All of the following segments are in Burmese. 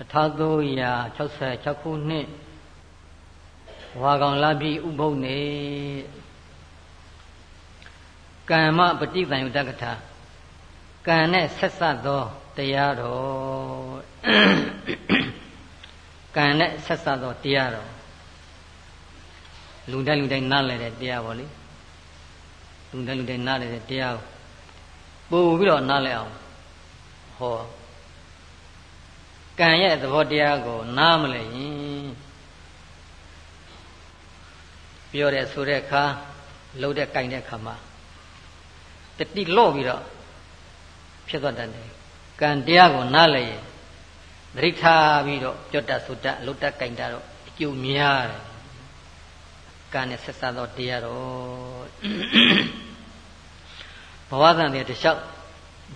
1366ခုနှစ်ဝါကောင်လာပြီဥပုပ်နေကမ္မပฏิသင်္ယတက္ကထာကံနဲ့ဆက်ဆက်သောတရားတော်ကံနဲ့ဆက်ဆက်သောတရားတော်လူတိုင်းလူတိုင်းနားလည်တဲ့တရားပေါ့လေလူတိုင်းလူတိုင်းနားလည်တဲ့တရားပို့ပြီးတော့နားလည်အောင်ဟော ကံရဲ့သဘောတရားကိုနားမလဲရင်ပြောတဲ့ဆိုတဲ့အခါလှုပ်တဲ့ကြိုင်တဲ့အခါမှာတတိလော့ပြီးတော့ဖြစ်သွားတတ်တယ်ကံတရားကိုနားလဲရင်သတိထားပြီးတော့ကြွတတ်ဆိုတတ်လှုပ်တတ်ကြိုင်တတ်တော့အကျိုးများတယ်ကံနဲ့ဆက်စပ်သောတရားတော့ဘဝတန်တဲ့တလျှောက်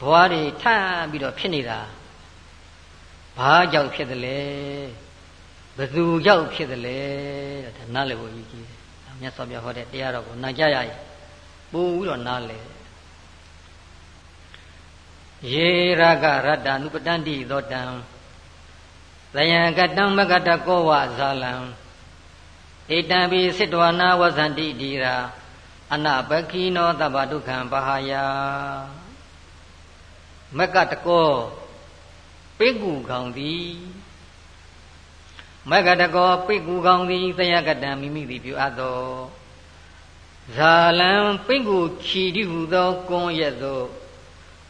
ဘဝတွေထပ်ပြီးတော့ဖြစ်နေတာ ဘာကြောင့်ဖြစ်တယ်လဲဘယ်သူကြောင့်ဖြစ်တယ်လဲတဲ့ဒါနားလည်ဖို့ရည်ကြီးတယ်မြတ်စွာဘုရားဟောတဲ့တရားတော်ကိုနာကြရရင်ပို့ပြီးတော့နားလည်ယေရကရတ္တနုပတန္တိသောတံသယံကတံမကတကောဝဇာလံဧတံပိစိတဝနာဝဇန္တိဒီရာအနပခိနောတဗ္ဗဒုက္ခံပဟာယမကတကော ပိကုကောင်သည်မကတကောပိကုကောင်သည်သယကတံမိမိသည်ပြုအပ်သောဇာလံပိကုချီတိဟုသောကွန်ရက်သော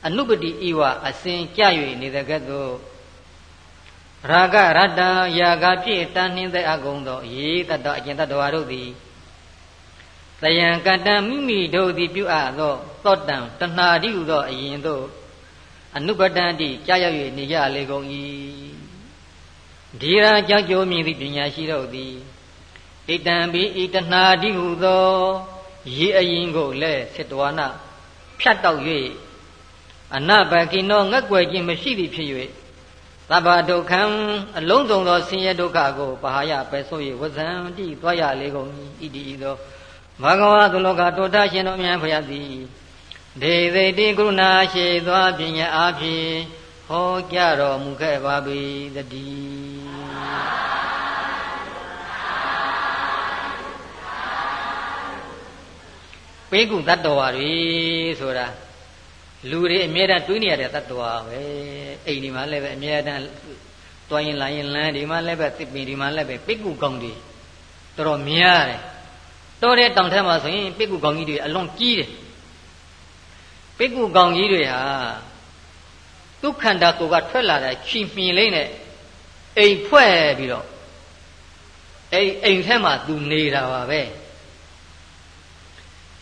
အနုပတိဤဝအစဉ်ကြ၍နေတဲ့ကဲ့သို့ရာဂရတ္တယာဂပြည့်တန်နှင်းတဲ့အကုံသောရေတတအကျင့်တ attva တို့သည်တယံကတံမိမိတို့သည်ပြုအပ်သောသောတံတဏှာတိဟုသောအရင်သို့ အနုပတန်တိကြာရောက်၍နေကြလေကုန်၏ဒီရာကြောင့်ကြိုးမြင်သည့်ပညာရှိတို့သည်ဣတံပိဣတနာတိဟုသောရေအရင်ကိုလည်းစေတဝနာဖြတ်တောက်၍အနဘကိနောငက်ွယ်ခြင်းမရှိသည်ဖြစ်၍သဗ္ဗဒုက္ခံအလုံးစုံသောဆင်းရဲဒုက္ခကိုပဟာယပဲဆို၍ဝဇံတိသွားရလေကုန်၏ဣတိဤသောဘဂဝါသုလောကတောထရှင်တော်မြတ်ဖရာသည် ဒေသိတိကရုဏာရှိသောပညာအဖြစ်ဟောကြားတော်မူခဲ့ပါပေတည်းပေကုတတ္တဝါတွေဆိုတာလူတွေအမြဲတမ်းတွေးနေရတဲ့တတ္တဝါပဲအိမ်ဒီမှာလည်းပဲအမြဲတမ်းတွိုင်းရင်လာရင်လမ်းဒီမှာလည်းပဲသစ်ပင်ဒီမှာလည်းပဲပိကုကောင်းတွေတော်တော်များတယ်တော်တဲ့တောင်ထဲမှာဆိုရင်ပိကုကောင်းကြီးတွေအလွန်ကြီးတယ် ပိကုကောင်ကြီးတွေဟာဒုက္ခန္တာကိုကထွက်လာတဲ့ချီမြင်လေးနဲ့အိမ်ဖွဲ့ပြီးတော့အိမ်အိမ်ထဲမှာသူနေတာပါပဲ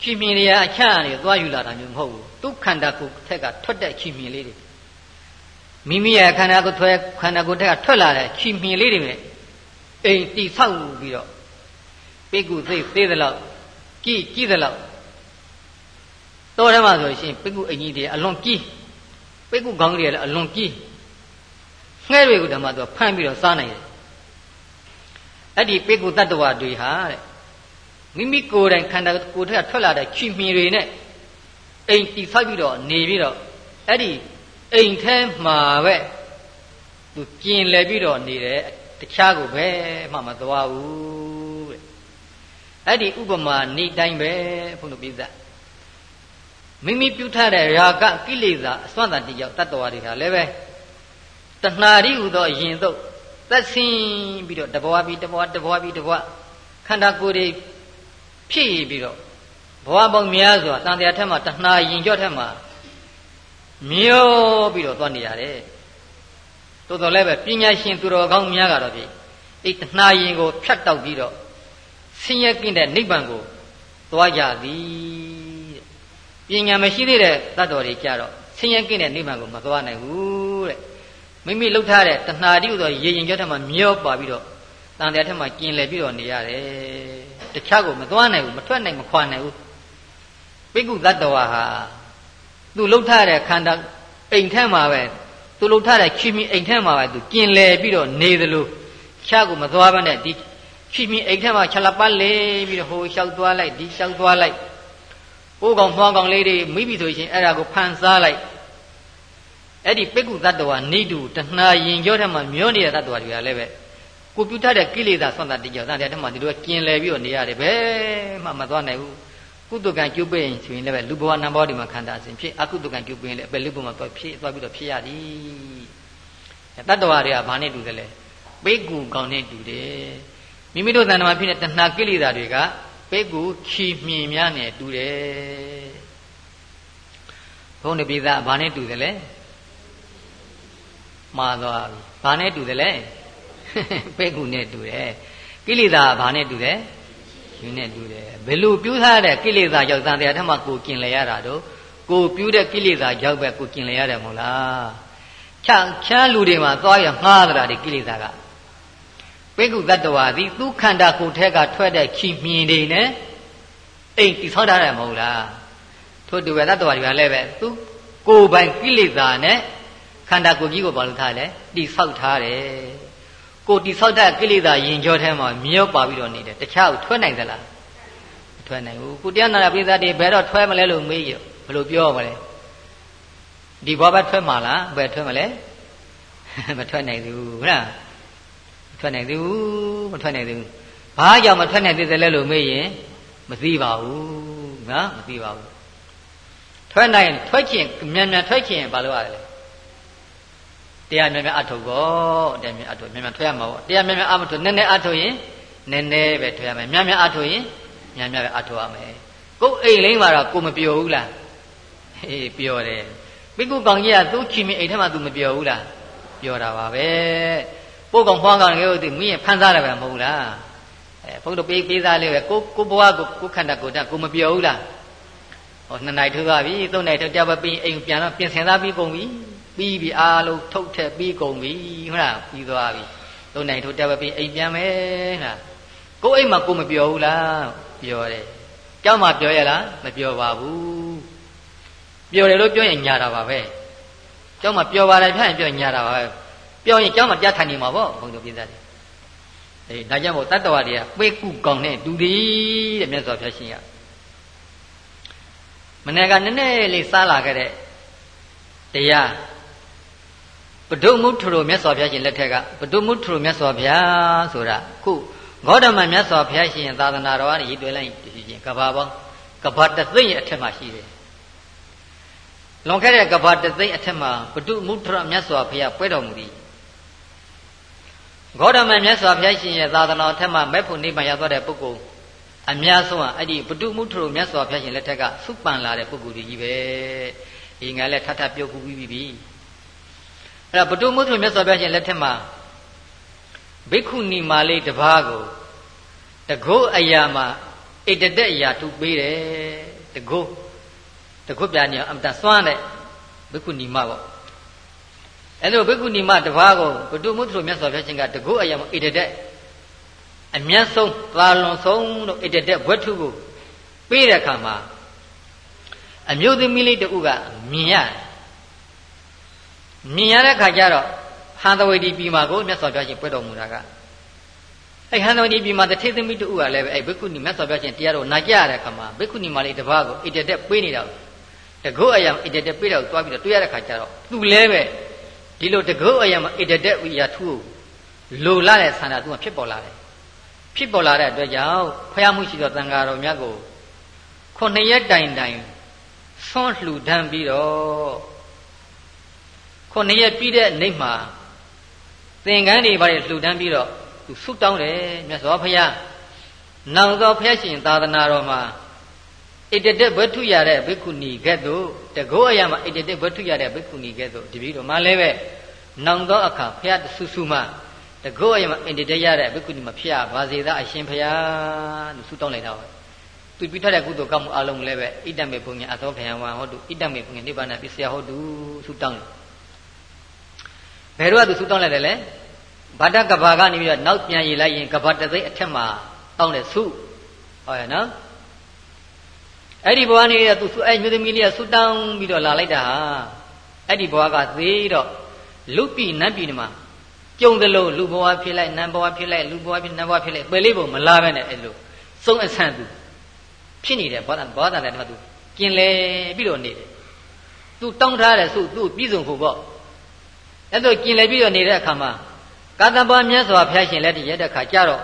ချီမြင်တွေကအချမ်းနေသွားယူလာတာမျိုးမဟုတ်ဘူးဒုက္ခန္တာကိုထက်ကထွက်တဲ့ချီမြင်လေးတွေမိမိရဲ့ခန္ဓာကိုယ်ထွက်ခန္ဓာကိုယ်ထက်ကထွက်လာတဲ့ချီမြင်လေးတွေနဲ့အိမ်တိဆောက်ပြီးတော့ပိကုသိသေးသလောက်ကြည်ကြည်သလောက် တောထဲမှာဆိုရှင်ပိကုအင်ကြီးတွေအလွန်ကြီးပိကုခေါင်းတွေလည်းအလွန်ကြီးငှဲ့တွေကဓမ္မသူဖမ်းပြီးတော့စားနိုင်တယ်အဲ့ဒီပိကုတတ္တဝါတွေဟာတဲ့မိမိကိုယ်တိုင်ခန္ဓာကိုယ်ထက်ကထွက်လာတဲ့ချီမြင်တွေနဲ့အိမ်တိဆောက်ပြီးတော့နေပြီးတော့အဲ့ဒီအိမ်ထဲမှာပဲသူကျင်လည်ပြီးတော့နေတယ်တခြားကိုပဲမှမသွားဘူးတဲ့အဲ့ဒီဥပမာနေတိုင်းပဲဘုန်းတော်ပြသ မိမိပြုထားတဲ့ရာဂကိလေသာအစွမ်းတန်တရားတတ္တဝါတွေဟာလည်းပဲတဏှာရိဟူသောအရင်တော့သက်ဆင်းပြီးတော့တဘဝပြီးတဘဝတဘဝပြီးတဘဝခန္ဓာကိုယ်တွေဖြစ်ပြီးတော့ဘဝပေါင်းများစွာတန်တရားထက်မှတဏှာရင်ကြော့ထက်မှမျောပြီးတော့သွားနေရတယ်တိုးတော်လည်းပဲပညာရှင်သူတော်ကောင်းများကတော့ပြီအဲ့တဏှာရင်ကိုဖြတ်တောက်ပြီးတော့ဆင်းရဲကင်းတဲ့နိဗ္ဗာန်ကိုသွားကြသည် ပညာမရှိသေးတဲ့တတ်တော်တွေကြတော့ဆင်းရဲကင်းတဲ့နိဗ္ဗာန်ကိုမသွားနိုင်ဘူးတဲ့မိမိလှုပ်ထားတဲ့တဏှာတိဥသောရေရင်ကျောထက်မှမျောပါပြီးတော့တန်တရားထက်မှကျင်လည်ပြီးတော့နေရတယ်တခြားကိုမသွားနိုင်ဘူးမထွက်နိုင်မခွာနိုင်ဘူးပိကုတတ္တဝါဟာသူလှုပ်ထားတဲ့ခန္ဓာအိမ်ထဲမှာပဲသူလှုပ်ထားတဲ့ချီမီအိမ်ထဲမှာပဲသူကျင်လည်ပြီးတော့နေသလိုခြားကိုမသွားဘဲနဲ့ဒီချီမီအိမ်ထဲမှာခြလပတ်လေပြီးတော့ဟိုလျှောက်သွားလိုက်ဒီလျှောက်သွားလိုက်ိုး ကောင်ဖွားကောင်လေးတွေမိပြီဆိုရင်အဲ့ဒါကိုဖန်ဆားလိုက်အဲ့ဒီပိက္ခုတ attva နေတုတဏှာရင်ကြောထဲမှာမျောနေတဲ့ attva တွေကလည်းပဲကိုပြုတ်တဲ့ကိလေသာဆွမ်းတာတရားသံတဲ့ထဲမှာဒီလိုกินလဲပြီးတော့နေရတယ်ဘယ်မှမသွားနိုင်ဘူးကုသကံကျုပ်ပိရင်ဆိုရင်လည်းလူဘဝနံဘောဒီမှာခန္ဓာအစဉ်ဖြစ်အကုသကံကျုပ်ပိရင်လည်းပဲလူဘဝမှာသွားဖြစ်သွားပြီးတော့ဖြစ်ရသည်တတ္တဝါတွေကဘာနဲ့တူတယ်လဲပိက္ခုကောင်နဲ့တူတယ်မိမိတို့သံဃာမှာဖြစ်တဲ့တဏှာကိလေသာတွေက ပိက္ခုခီမြင်များနဲ့တူတယ်ဘုန်းတော်ပိသဘာနဲ့တူတယ်လဲမှားသွားပြီဘာနဲ့တူတယ်လဲပဲ့ကူနဲ့တူတယ်ကိလေသာဘာနဲ့တူတယ်ယူနဲ့တူတယ်ဘယ်လိုပြုထားတဲ့ကိလေသာကြောင့်သံတရားထက်မှကိုกินလဲရတာတော့ကိုပြုတဲ့ကိလေသာကြောင့်ပဲကိုกินလဲရတယ်မဟုတ်လားချချမ်းလူတွေမှာသွားရငှားတာဒီကိလေသာက ပိကုတ္တဝါသည်သူခန္ဓာကိုယ်ထက်ကထွက်တဲ့ချီမြင်တွေနဲ့အိမ်တိဆောက်ထားတယ်မဟုတ်လားထို့တူပဲတတ္တဝါတွေကလည်းပဲသူကိုယ်ပိုင်ကိလေသာနဲ့ခန္ဓာကိုယ်ကြီးကိုဘာလို့ထားလဲတိဆောက်ထားတယ်ကိုတိဆောက်တဲ့ကိလေသာယင်ကြောထဲမှာမြောပါပြီးတော့နေတယ်တခြားကိုထွက်နိုင်သလားမထွက်နိုင်ဘူးကိုတရားနာပိသတ်တွေဘယ်တော့ထွက်မလဲလို့မေးရဘယ်လိုပြောမလဲဒီဘောဘထွက်မှာလားဘယ်ထွက်မလဲမထွက်နိုင်ဘူးဟုတ်လားမ ထွက်နိုင်ဘူးမထွက်နိုင်ဘူးဘာကြောင့်မထွက်နိုင်သေးတယ်လဲလို့မေးရင်မသိပါဘူးနော်မသိပါဘူးထွက်နိုင်ထွက်ချင်မြန်မြန်ထွက်ချင်ဘာလို့ရလဲတရားများများအထုတ်ကောတရားများအထုတ်များများထွက်ရမှာပေါ့တရားများများအမထုတ်နည်းနည်းအထုတ်ရင်နည်းနည်းပဲထွက်ရမယ်များများအထုတ်ရင်များများပဲအထုတ်ရမယ်ကိုယ်အိမ်လိမ့်မှာတော့ကိုမပျော်ဘူးလားဟေးပျော်တယ်ပိကုကောင်ကြီးကသူ့ချီမီအိမ်ထဲမှာသူမပျော်ဘူးလားပျော်တာပါပဲ ပို့ကောင်ဖွားကောင်လေးကိုသူမင်းဖန်စားတယ်ပဲမဟုတ်လားအဲဘုန်းတော်ပေးပေးသားလေးပဲကိုကိုဘဝကိုကိုခန္ဓာကိုယ်တကိုမပျော်ဘူးလားဟောနှစ်နိုင်ထုတ်သွားပြီသုံးနိုင်ထုတ်ကြပါပြီးအိမ်ပြန်တော့ပြင်ဆင်သားပြီးကုန်ပြီပြီးပြီအားလုံးထုတ်ထက်ပြီးကုန်ပြီဟုတ်လားပြီးသွားပြီသုံးနိုင်ထုတ်တက်ပဲပြီးအိမ်ပြန်မယ်ဟာကိုအိမ်မှာကိုမပြောဘူးလားပြောတယ်ကျောင်းမှာပြောရလားမပြောပါဘူးပြောတယ်လို့ပြောရင်ညာတာပါပဲကျောင်းမှာပြောပါတယ်ဖြတ်ရင်ပြောညာတာပါပဲ ပြောရင်ကျောင်းမှာပြထိုင်နေမှာပေါ့ဘုံတို့ပြသားတယ်အေးဒါကြောင့်မို့တတ္တဝါတွေကပေကုကောင်နဲ့တူသည်တဲ့မြတ်စွာဘုရားရှင်ကမနေ့ကနည်းနည်းလေးစားလာခဲ့တဲ့တရားပဒုမုထရိုမြတ်စွာဘုရားရှင်လက်ထက်ကပဒုမုထရိုမြတ်စွာဘုရားဆိုတာခုဂေါတမမြတ်စွာဘုရားရှင်သာသနာတော်ကနေရည်တွေ့လိုက်ရှင်ကဘာပေါင်းကဘာတသိမ့်ရဲ့အထက်မှာရှိတယ်လွန်ခဲ့တဲ့ကဘာတသိမ့်အထက်မှာပဒုမုထရမြတ်စွာဘုရားပွဲတော်မူသည် ဂေါတမမြတ်စွာဘုရားရှင်ရဲ့သာသနာတော်ထက်မှာမဲ့ဖို့နိဗ္ဗာန်ရောက်သွားတဲ့ပုဂ္ဂိုလ်အများဆုံးကအဲ့ဒီပဒုမုထရမြတ်စွာဘုရားရှင်လက်ထက်ကစုပန်လာတဲ့ပုဂ္ဂိုလ်ကြီးပဲဒီငါလည်းထထပြုတ်ကူပြီးပြီအဲ့ဒါဘုတုမုထုမြတ်စွာဘုရားရှင်လက်ထက်မှာဘိက္ခုနီမာလေးတစ်ပါးကိုတကုတ်အရာမှာဣတတက်အရာထုပေးတယ်တကုတ်တကုတ်ပြညာအမတန်စွမ်းတဲ့ဘိက္ခုနီမပေါ့ အဲ့လိုဘိက္ခုနီမတစ်ပါးကိုဘုတုမုထုမြတ်စွာဘုရားရှင်ကတကုတ်အရာမှာဣတတက်အမျက်ဆုံးသာလွန်ဆုံးလို့ဣတတက်ဝတ္ထုကိုပေးတဲ့အခါမှာအမျိုးသမီးလေးတဦးကမြင်ရတယ်မြင်ရတဲ့ခါကျတော့ဟန်သဝေဒီပြည်မှာကိုမြတ်စွာဘုရားရှင်ပြတော်မူတာကအဲဟန်သဝေဒီပြည်မှာတထေသမီးတူကလည်းပဲအဲဘိက္ခုနီမြတ်စွာဘုရားရှင်တရားတော်နာကြရတဲ့ခါမှာဘိက္ခုနီမလေးတစ်ပါးကိုဣတတက်ပေးနေတာတကုတ်အယံဣတတက်ပေးတော့တွားပြီးတော့တွေ့ရတဲ့ခါကျတော့သူလည်းပဲ ဒီလိုတကုတ်အယံမှာဣတတက်ဝိယာထုကိုလိုလာတဲ့ဆန္ဒသူကဖြစ်ပေါ်လာတယ်ဖြစ်ပေါ်လာတဲ့အတွက်ကြောင့်ဖျားမှုရှိသောတန်ဃာတော်မြတ်ကိုခုနှစ်ရက်တိုင်တိုင်ဆွန့်လှူဒန်းပြီးတော့ခုနှစ်ရက်ပြီးတဲ့နေ့မှာသင်္ကန်းတွေဘာတွေလှူဒန်းပြီးတော့သူဆုတောင်းတယ်မြတ်စွာဘုရားနောင်သောဘုရားရှင်သာသနာတော်မှာဣတတက်ဘွထုရတဲ့ဘိက္ခုနီကဲ့သို့ တကောအရာမှာဣတတက်ဘွထုရတဲ့ဘိက္ခုနီကဲ့သို့တပည့်တော်မှလည်းပဲနောင်သောအခါဘုရားဆူဆူမှတကောအရာမှာဣတတက်ရတဲ့ဘိက္ခုနီမှာဖျားပါစေသာအရှင်ဘုရားလို့ဆုတောင်းလိုက်တာပါသူပြထားတဲ့ကုသိုလ်ကောင်းမှုအလုံးလည်းပဲဣတမေဘုံညာအသောခယံဝါဟောတုဣတမေဘုံညာနိဗ္ဗာန်ပစ္စယဟောတုဆုတောင်းတယ်ဘယ်တော့သူဆူတောင်းလိုက်တယ်လဲဗဒကဘာကနေပြီးတော့နောက်ပြန်ရေးလိုက်ရင်ကဘာတသိအထက်မှာတောင်းတယ်ဆုဟုတ်ရဲ့နော် အဲ့ဒီဘဝနေရသူအဲ့မြို့သမီးလေးကဆူတောင်းပြီးတော့လာလိုက်တာဟာအဲ့ဒီဘဝကသေးတော့လူပြီနတ်ပြီဒီမှာကြုံတယ်လို့လူဘဝဖြစ်လိုက်နတ်ဘဝဖြစ်လိုက်လူဘဝဖြစ်နတ်ဘဝဖြစ်လိုက်ပယ်လေးပုံမလာပဲနဲ့အဲ့လိုသုံးအဆန့်သူဖြစ်နေတယ်ဘောဓဘောဓလည်းဒီမှာသူกินလေပြီးတော့နေတယ်သူတောင်းထားတယ်ဆုသူပြည့်စုံဖို့ပေါ့အဲ့လိုကျင်လည်ပြီးတော့နေတဲ့အခါမှာကာသဘာမြတ်စွာဘုရားရှင်လက်တည်းရတဲ့အခါကျတော့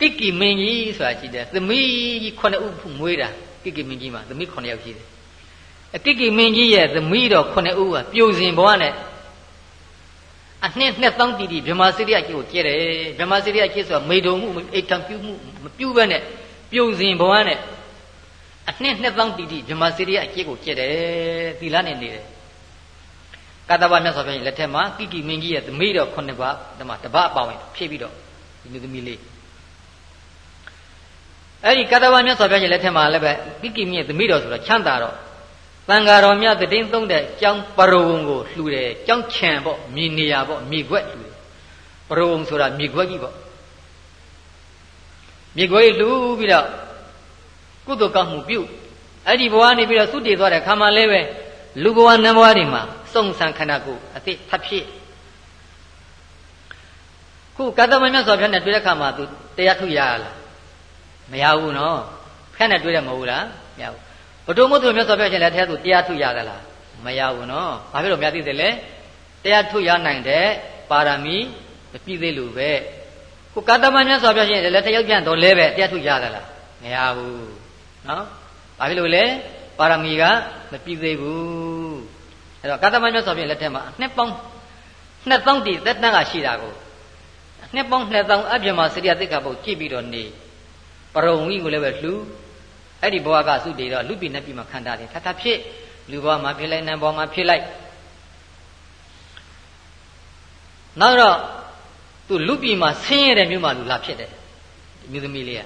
ကိကိမင်းကြီးဆိုတာရှိတယ်သမီးကြီး9ဦးမွေးတာကိကိမင်းကြီးမှာသမီး9ယောက်ရှိတယ်အကိကိမင်းကြီးရဲ့သမီးတော်9ဦးကပြိုစင်ဘဝနဲ့အနှစ်နှစ်သောင်းတီတီဗြဟ္မာစရိယကြီးကိုကျဲတယ်ဗြဟ္မာစရိယကြီးဆိုတာမေတုံမှုအိတ်တံပြုမှုမပြုဘဲနဲ့ပြိုစင်ဘဝနဲ့အနှစ်နှစ်သောင်းတီတီဗြဟ္မာစရိယကြီးကိုကျဲတယ်သီလနဲ့နေတယ်ကာသဗမြတ်စွာဘုရားလက်ထက်မှာကိကိမင်းကြီးရဲ့သမီးတော်9ပါးဓမ္မတပတ်အပါဝင်ဖြည့်ပြီးတော့ဒီမျိုးသမီးလေး အဲ့ဒီကတဝမြတ်စွာဘုရားရှင်လက်ထက်မှာလည်းပဲကိကိမြင့်သမီးတော်ဆိုတော့ချမ်းသာတော့တန်ဃာတော်မြတ်တည်င်းသုံးတဲ့ကျောင်းပရဝုံကိုလှူတယ်ကျောင်းခြံပေါ့မြေနေရာပေါ့မြေခွက်လှူတယ်ပရဝုံဆိုတာမြေခွက်ကြီးပေါ့မြေခွက်လှူပြီးတော့ကုသိုလ်ကောင်းမှုပြုအဲ့ဒီဘဝနေပြီးတော့သုတည်သွားတဲ့ခါမှလည်းပဲလူဘဝနတ်ဘဝတွေမှာစုံစံခန္ဓာကိုအသိထပ်ဖြစ်ခုကတ္တမမြတ်စွာဘုရားနဲ့တွေ့တဲ့ခါမှာသူတရားထုရရလား မရဘူးနော်ဖက်နဲ့တွေ့တယ်မဟုတ်လားမရဘူးဘဒုမုတ်သူမြတ်စွာဘုရားရှင်လည်းထဲသူတရားထုရသလားမရဘူးနော်ဘာဖြစ်လို့မရသေးသလဲတရားထုရနိုင်တဲ့ပါရမီမပြည့်သေးလို့ပဲခုကတ္တမမြတ်စွာဘုရားရှင်လည်းတယောက်ပြန်တော့လဲပဲတရားထုရသလားမရဘူးနော်ဘာဖြစ်လို့လဲပါရမီကမပြည့်သေးဘူးအဲ့တော့ကတ္တမမြတ်စွာဘုရားလက်ထက်မှာနှစ်ပေါင်းနှစ်သောင်းတည်သက်တမ်းကရှိတာကိုနှစ်ပေါင်းနှစ်သောင်းအပြည့်မှာစရိယသိက္ခာပုတ်ကြည့်ပြီးတော့နေ ပရုံဝိကိုလည်းပဲလှူအဲ့ဒီဘဝကသုတေတော့လူပြည်နဲ့ပြည်မှာခန္ဓာတွေထထဖြစ်လူဘဝမှာဖြစ်လိုက်နံဘဝမှာဖြစ်လိုက်နောက်တော့သူလူပြည်မှာဆင်းရဲတဲ့မြို့မှာလူလာဖြစ်တယ်မြို့သမီးလေးက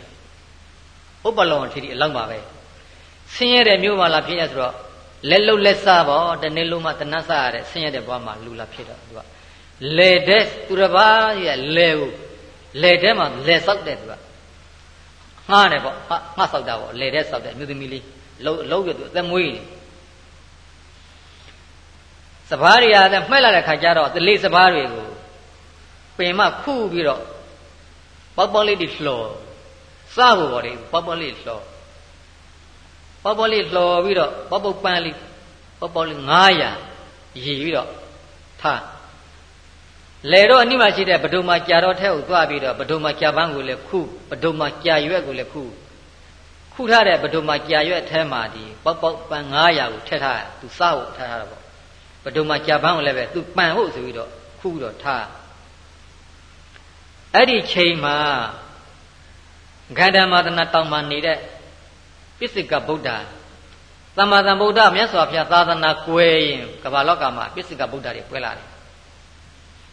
ဥပလောင်ထီတီအလောက်ပါပဲဆင်းရဲတဲ့မြို့မှာလာဖြစ်ရဆိုတော့လက်လုံးလက်စားပေါ့တနေ့လုံးမှတနတ်စားရတဲ့ဆင်းရဲတဲ့ဘဝမှာလူလာဖြစ်တော့သူကလေတဲ့သူတစ်ပါးရဲ့လေကိုလေတဲ့မှာလေဆောက်တဲ့သူက ငှားတယ်ပေါ့ငှားဆောက်တာပေါ့လေတဲ့ဆောက်တဲ့မြို့သမီးလေးလုံးလုံးရသူအသက်မွေးနေစပားတွေအားနဲ့မှဲ့လာတဲ့ခါကျတော့တလေးစပားတွေကိုပင်မခုပြီးတော့ပေါပေါလေးတွေလှော်စဖို့ပေါ့လေပေါပေါလေးလှော်ပေါပေါလေးလှော်ပြီးတော့ပေါပုတ်ပန်းလေးပေါပေါလေး900ရည်ပြီးတော့ထား လေတော့အနိမရှိတဲ့ဗဒုံမှာကြာတော့ထဲကိုသွားပြီးတော့ဗဒုံမှာကြာပန်းကိုလည်းခုဗဒုံမှာကြာရွက်ကိုလည်းခုခုထားတဲ့ဗဒုံမှာကြာရွက်ထဲမှာဒီပေါက်ပေါက်ပန်း900ကိုထည့်ထားသူစားဖို့ထားထားတာပေါ့ဗဒုံမှာကြာပန်းကိုလည်းပဲသူပန်ဖို့ဆိုပြီးတော့ခုတော့ထားအဲ့ဒီချိန်မှာဂန္ဓမာတနာတောင်မှာနေတဲ့ပစ္စိကဗုဒ္ဓသမ္မာသမ္ဗုဒ္ဓမြတ်စွာဘုရားသာသနာကွယ်ရင်ကမ္ဘာလောကမှာပစ္စိကဗုဒ္ဓတွေကွယ်လာတယ်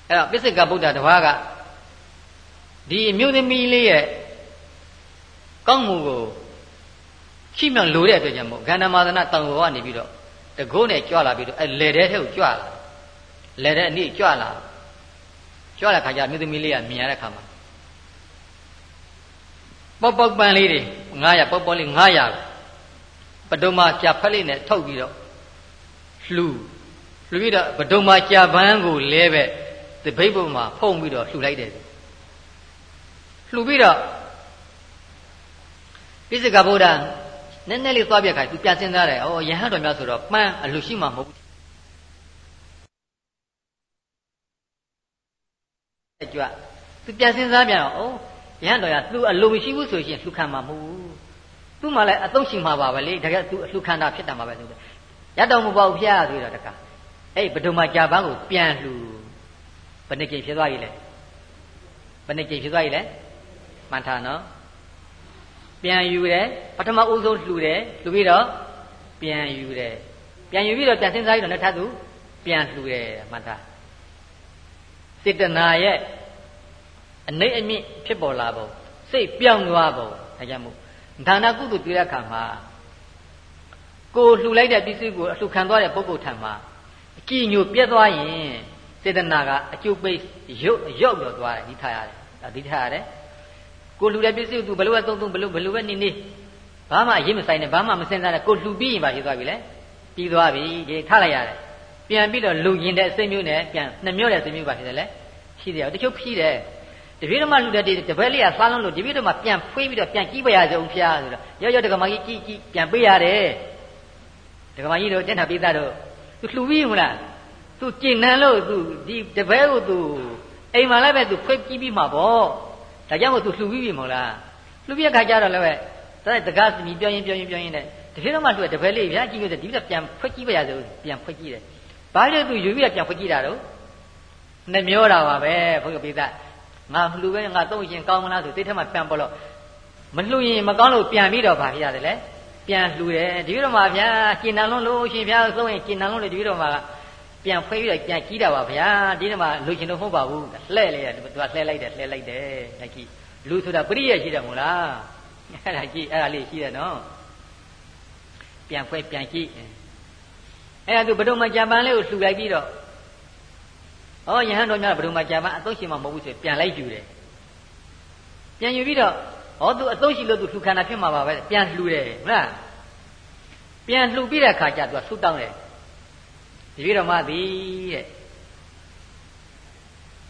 အဲ့တော့ပစ္စိကဗုဒ္ဓတပါးကဒီအမျိုးသမီးလေးရဲ့ကောင်းမှုကိုခိမြောင်လိုတဲ့အတွက်ကြောင့်မို့ဂန္ဓမာသနာတောင်ပေါ်ကနေပြီးတော့တကုန်းနဲ့ကြွလာပြီးတော့အဲလေတဲ့ထဲကိုကြွလာလေတဲ့အနည်းကြွလာကြွလာခါကျအမျိုးသမီးလေးကမြင်ရတဲ့ခါမှာပေါက်ပေါက်ပန်းလေးတွေ900ပေါက်ပေါက်လေး900ပဒုံမကြာဖက်လေးနဲ့ထုတ်ပြီးတော့လှူလှူပြီးတော့ပဒုံမကြာပန်းကိုလဲပဲ တပိတ်ပေါ်မှာဖုံပြီးတော့လှူလိုက်တယ်လှူပြီးတော့ပိစိကဗုဒ္ဓနည်းနည်းလေးသွားပြခိုင်သူပြန်စင်းသားတယ်ဩယဟန်တော်များဆိုတော့ပန်းအလှရှိမှမဟုတ်ဘူးအကြွသူပြန်စင်းစားပြန်တော့ဩယဟန်တော်ရသူအလိုမရှိဘူးဆိုရင်လှူခံမှာမဟုတ်ဘူးသူ့မှာလည်းအသုံးရှိမှာပါပဲလေတကယ်သူအလှူခံတာဖြစ်တာမှာပဲဆိုတယ်ရတော်မူပါဘူးဖျားဆိုတော့တကအဲ့ဘဒုံမှာကြာပန်းကိုပြန်လှူ ဘယ်နှကြိမ်ဖြစ်သွားပြီလဲဘယ်နှကြိမ်ဖြစ်သွားပြီလဲမှန်ထားနော်ပြန်ယူတယ်ပထမဦးဆုံးလှူတယ်လှူပြီးတော့ပြန်ယူတယ်ပြန်ယူပြီးတော့ပြန်စဉ်းစားပြီးတော့လက်ထပ်သူပြန်လှူတယ်မှန်ထားစေတနာရဲ့အနိမ့်အမြင့်ဖြစ်ပေါ်လာပုံစိတ်ပြောင်းသွားပုံဒါကြောင့်မို့ဒါနကုသိုလ်ပြုတဲ့အခါမှာကိုလှူလိုက်တဲ့ပစ္စည်းကိုအလှခံသွားတဲ့ပုဂ္ဂိုလ်ထံမှာအကြည်ညိုပြက်သွားရင် စေတနာကအကျုပ်ပိတ်ရုပ်ရုပ်တော့သွားတယ်ဒီထားရတယ်ဒါဒီထားရတယ်ကိုလှူတဲ့ပစ္စည်းကိုသူဘလို့ပဲသုံးသုံးဘလို့ဘလို့ပဲနေနေဘာမှအရေးမဆိုင်နဲ့ဘာမှမစင်စားနဲ့ကိုလှူပြီးရင်ပါဖြစ်သွားပြီလေပြီးသွားပြီဒီထားလိုက်ရတယ်ပြန်ပြီးတော့လူရင်တဲ့အစိမ့်မျိုးနဲ့ပြန်နှမျိုးတဲ့အစိမ့်မျိုးပါဖြစ်တယ်လေရှိတယ်တချို့ဖြီးတယ်တပည့်တော်မှလှူတဲ့တပည့်လေးကစားလုံးလို့တပည့်တော်မှပြန်ဖွေးပြီးတော့ပြန်ကြည့်ပါရကြုံဖျားဆိုတော့ရောရောတက္ကမကြီးကြည့်ကြည့်ပြန်ပေးရတယ်တက္ကမကြီးတို့တက်တာပေးသားတို့သူလှူပြီးမလား သူကျင်နန်းလို့သူဒီတပည့်ကိုသူအိမ်မှာလည်းပဲသူဖွက်ကြည့်ပြီးမှာပေါ့ဒါကြောင့်မို့သူလှူပြီးပြီမဟုတ်လားလှူပြီးခါကြတော့လည်းပဲဒါတကားစီပြောရင်ပြောရင်ပြောရင်နဲ့တဖြည်းတော့မှသူကတပည့်လေးဗျာကြည့်လို့ဒီကပြန်ဖွက်ကြည့်ပါရစို့ပြန်ဖွက်ကြည့်တယ်ဘာလို့သူယူပြီးပြန်ဖွက်ကြည့်တာတော့နှမျောတာပါပဲဘုရားပိသငါလှူပဲငါသုံးရင်ကောင်းမလားဆိုတိတ်ထက်မှပြန်ပေါ်လို့မလှူရင်မကောင်းလို့ပြန်ပြီးတော့ဗာပြရတယ်လေပြန်လှူတယ်ဒီလိုမှဗျာကျင်နံလုံးလို့ရှင်ဗျာသုံးရင်ကျင်နံလုံးလေဒီလိုမှ ပြန်ဖွေးပြီးတော့ပြန်ကြီးတာပါဗျာဒီနေ့မှလူရှင်တော့မဟုတ်ပါဘူးလှဲ့လေသူကလှဲ့လိုက်တယ်လှဲ့လိုက်တယ်လက်ကြီးလူဆိုတာပရိယရှိတယ်မို့လားအဲ့ဒါကြည့်အဲ့ဒါလေးရှိတယ်နော်ပြန်ဖွေးပြန်ကြည့်အဲ့ဒါသူဘဒုံမကြံပန်းလေးကိုလှူလိုက်ပြီးတော့ဩယဟန်တော်များဘဒုံမကြံပန်းအသုံးရှိမှမဟုတ်ဘူးဆိုပြန်လိုက်ယူတယ်ပြန်ယူပြီးတော့ဟောသူအသုံးရှိလို့သူလှူခန္ဓာဖြစ်မှာပါပဲပြန်လှူတယ်ဟုတ်လားပြန်လှူပြီးတဲ့အခါကျသူကဆုတောင်းတယ် တပည့်တော်မသည်တဲ့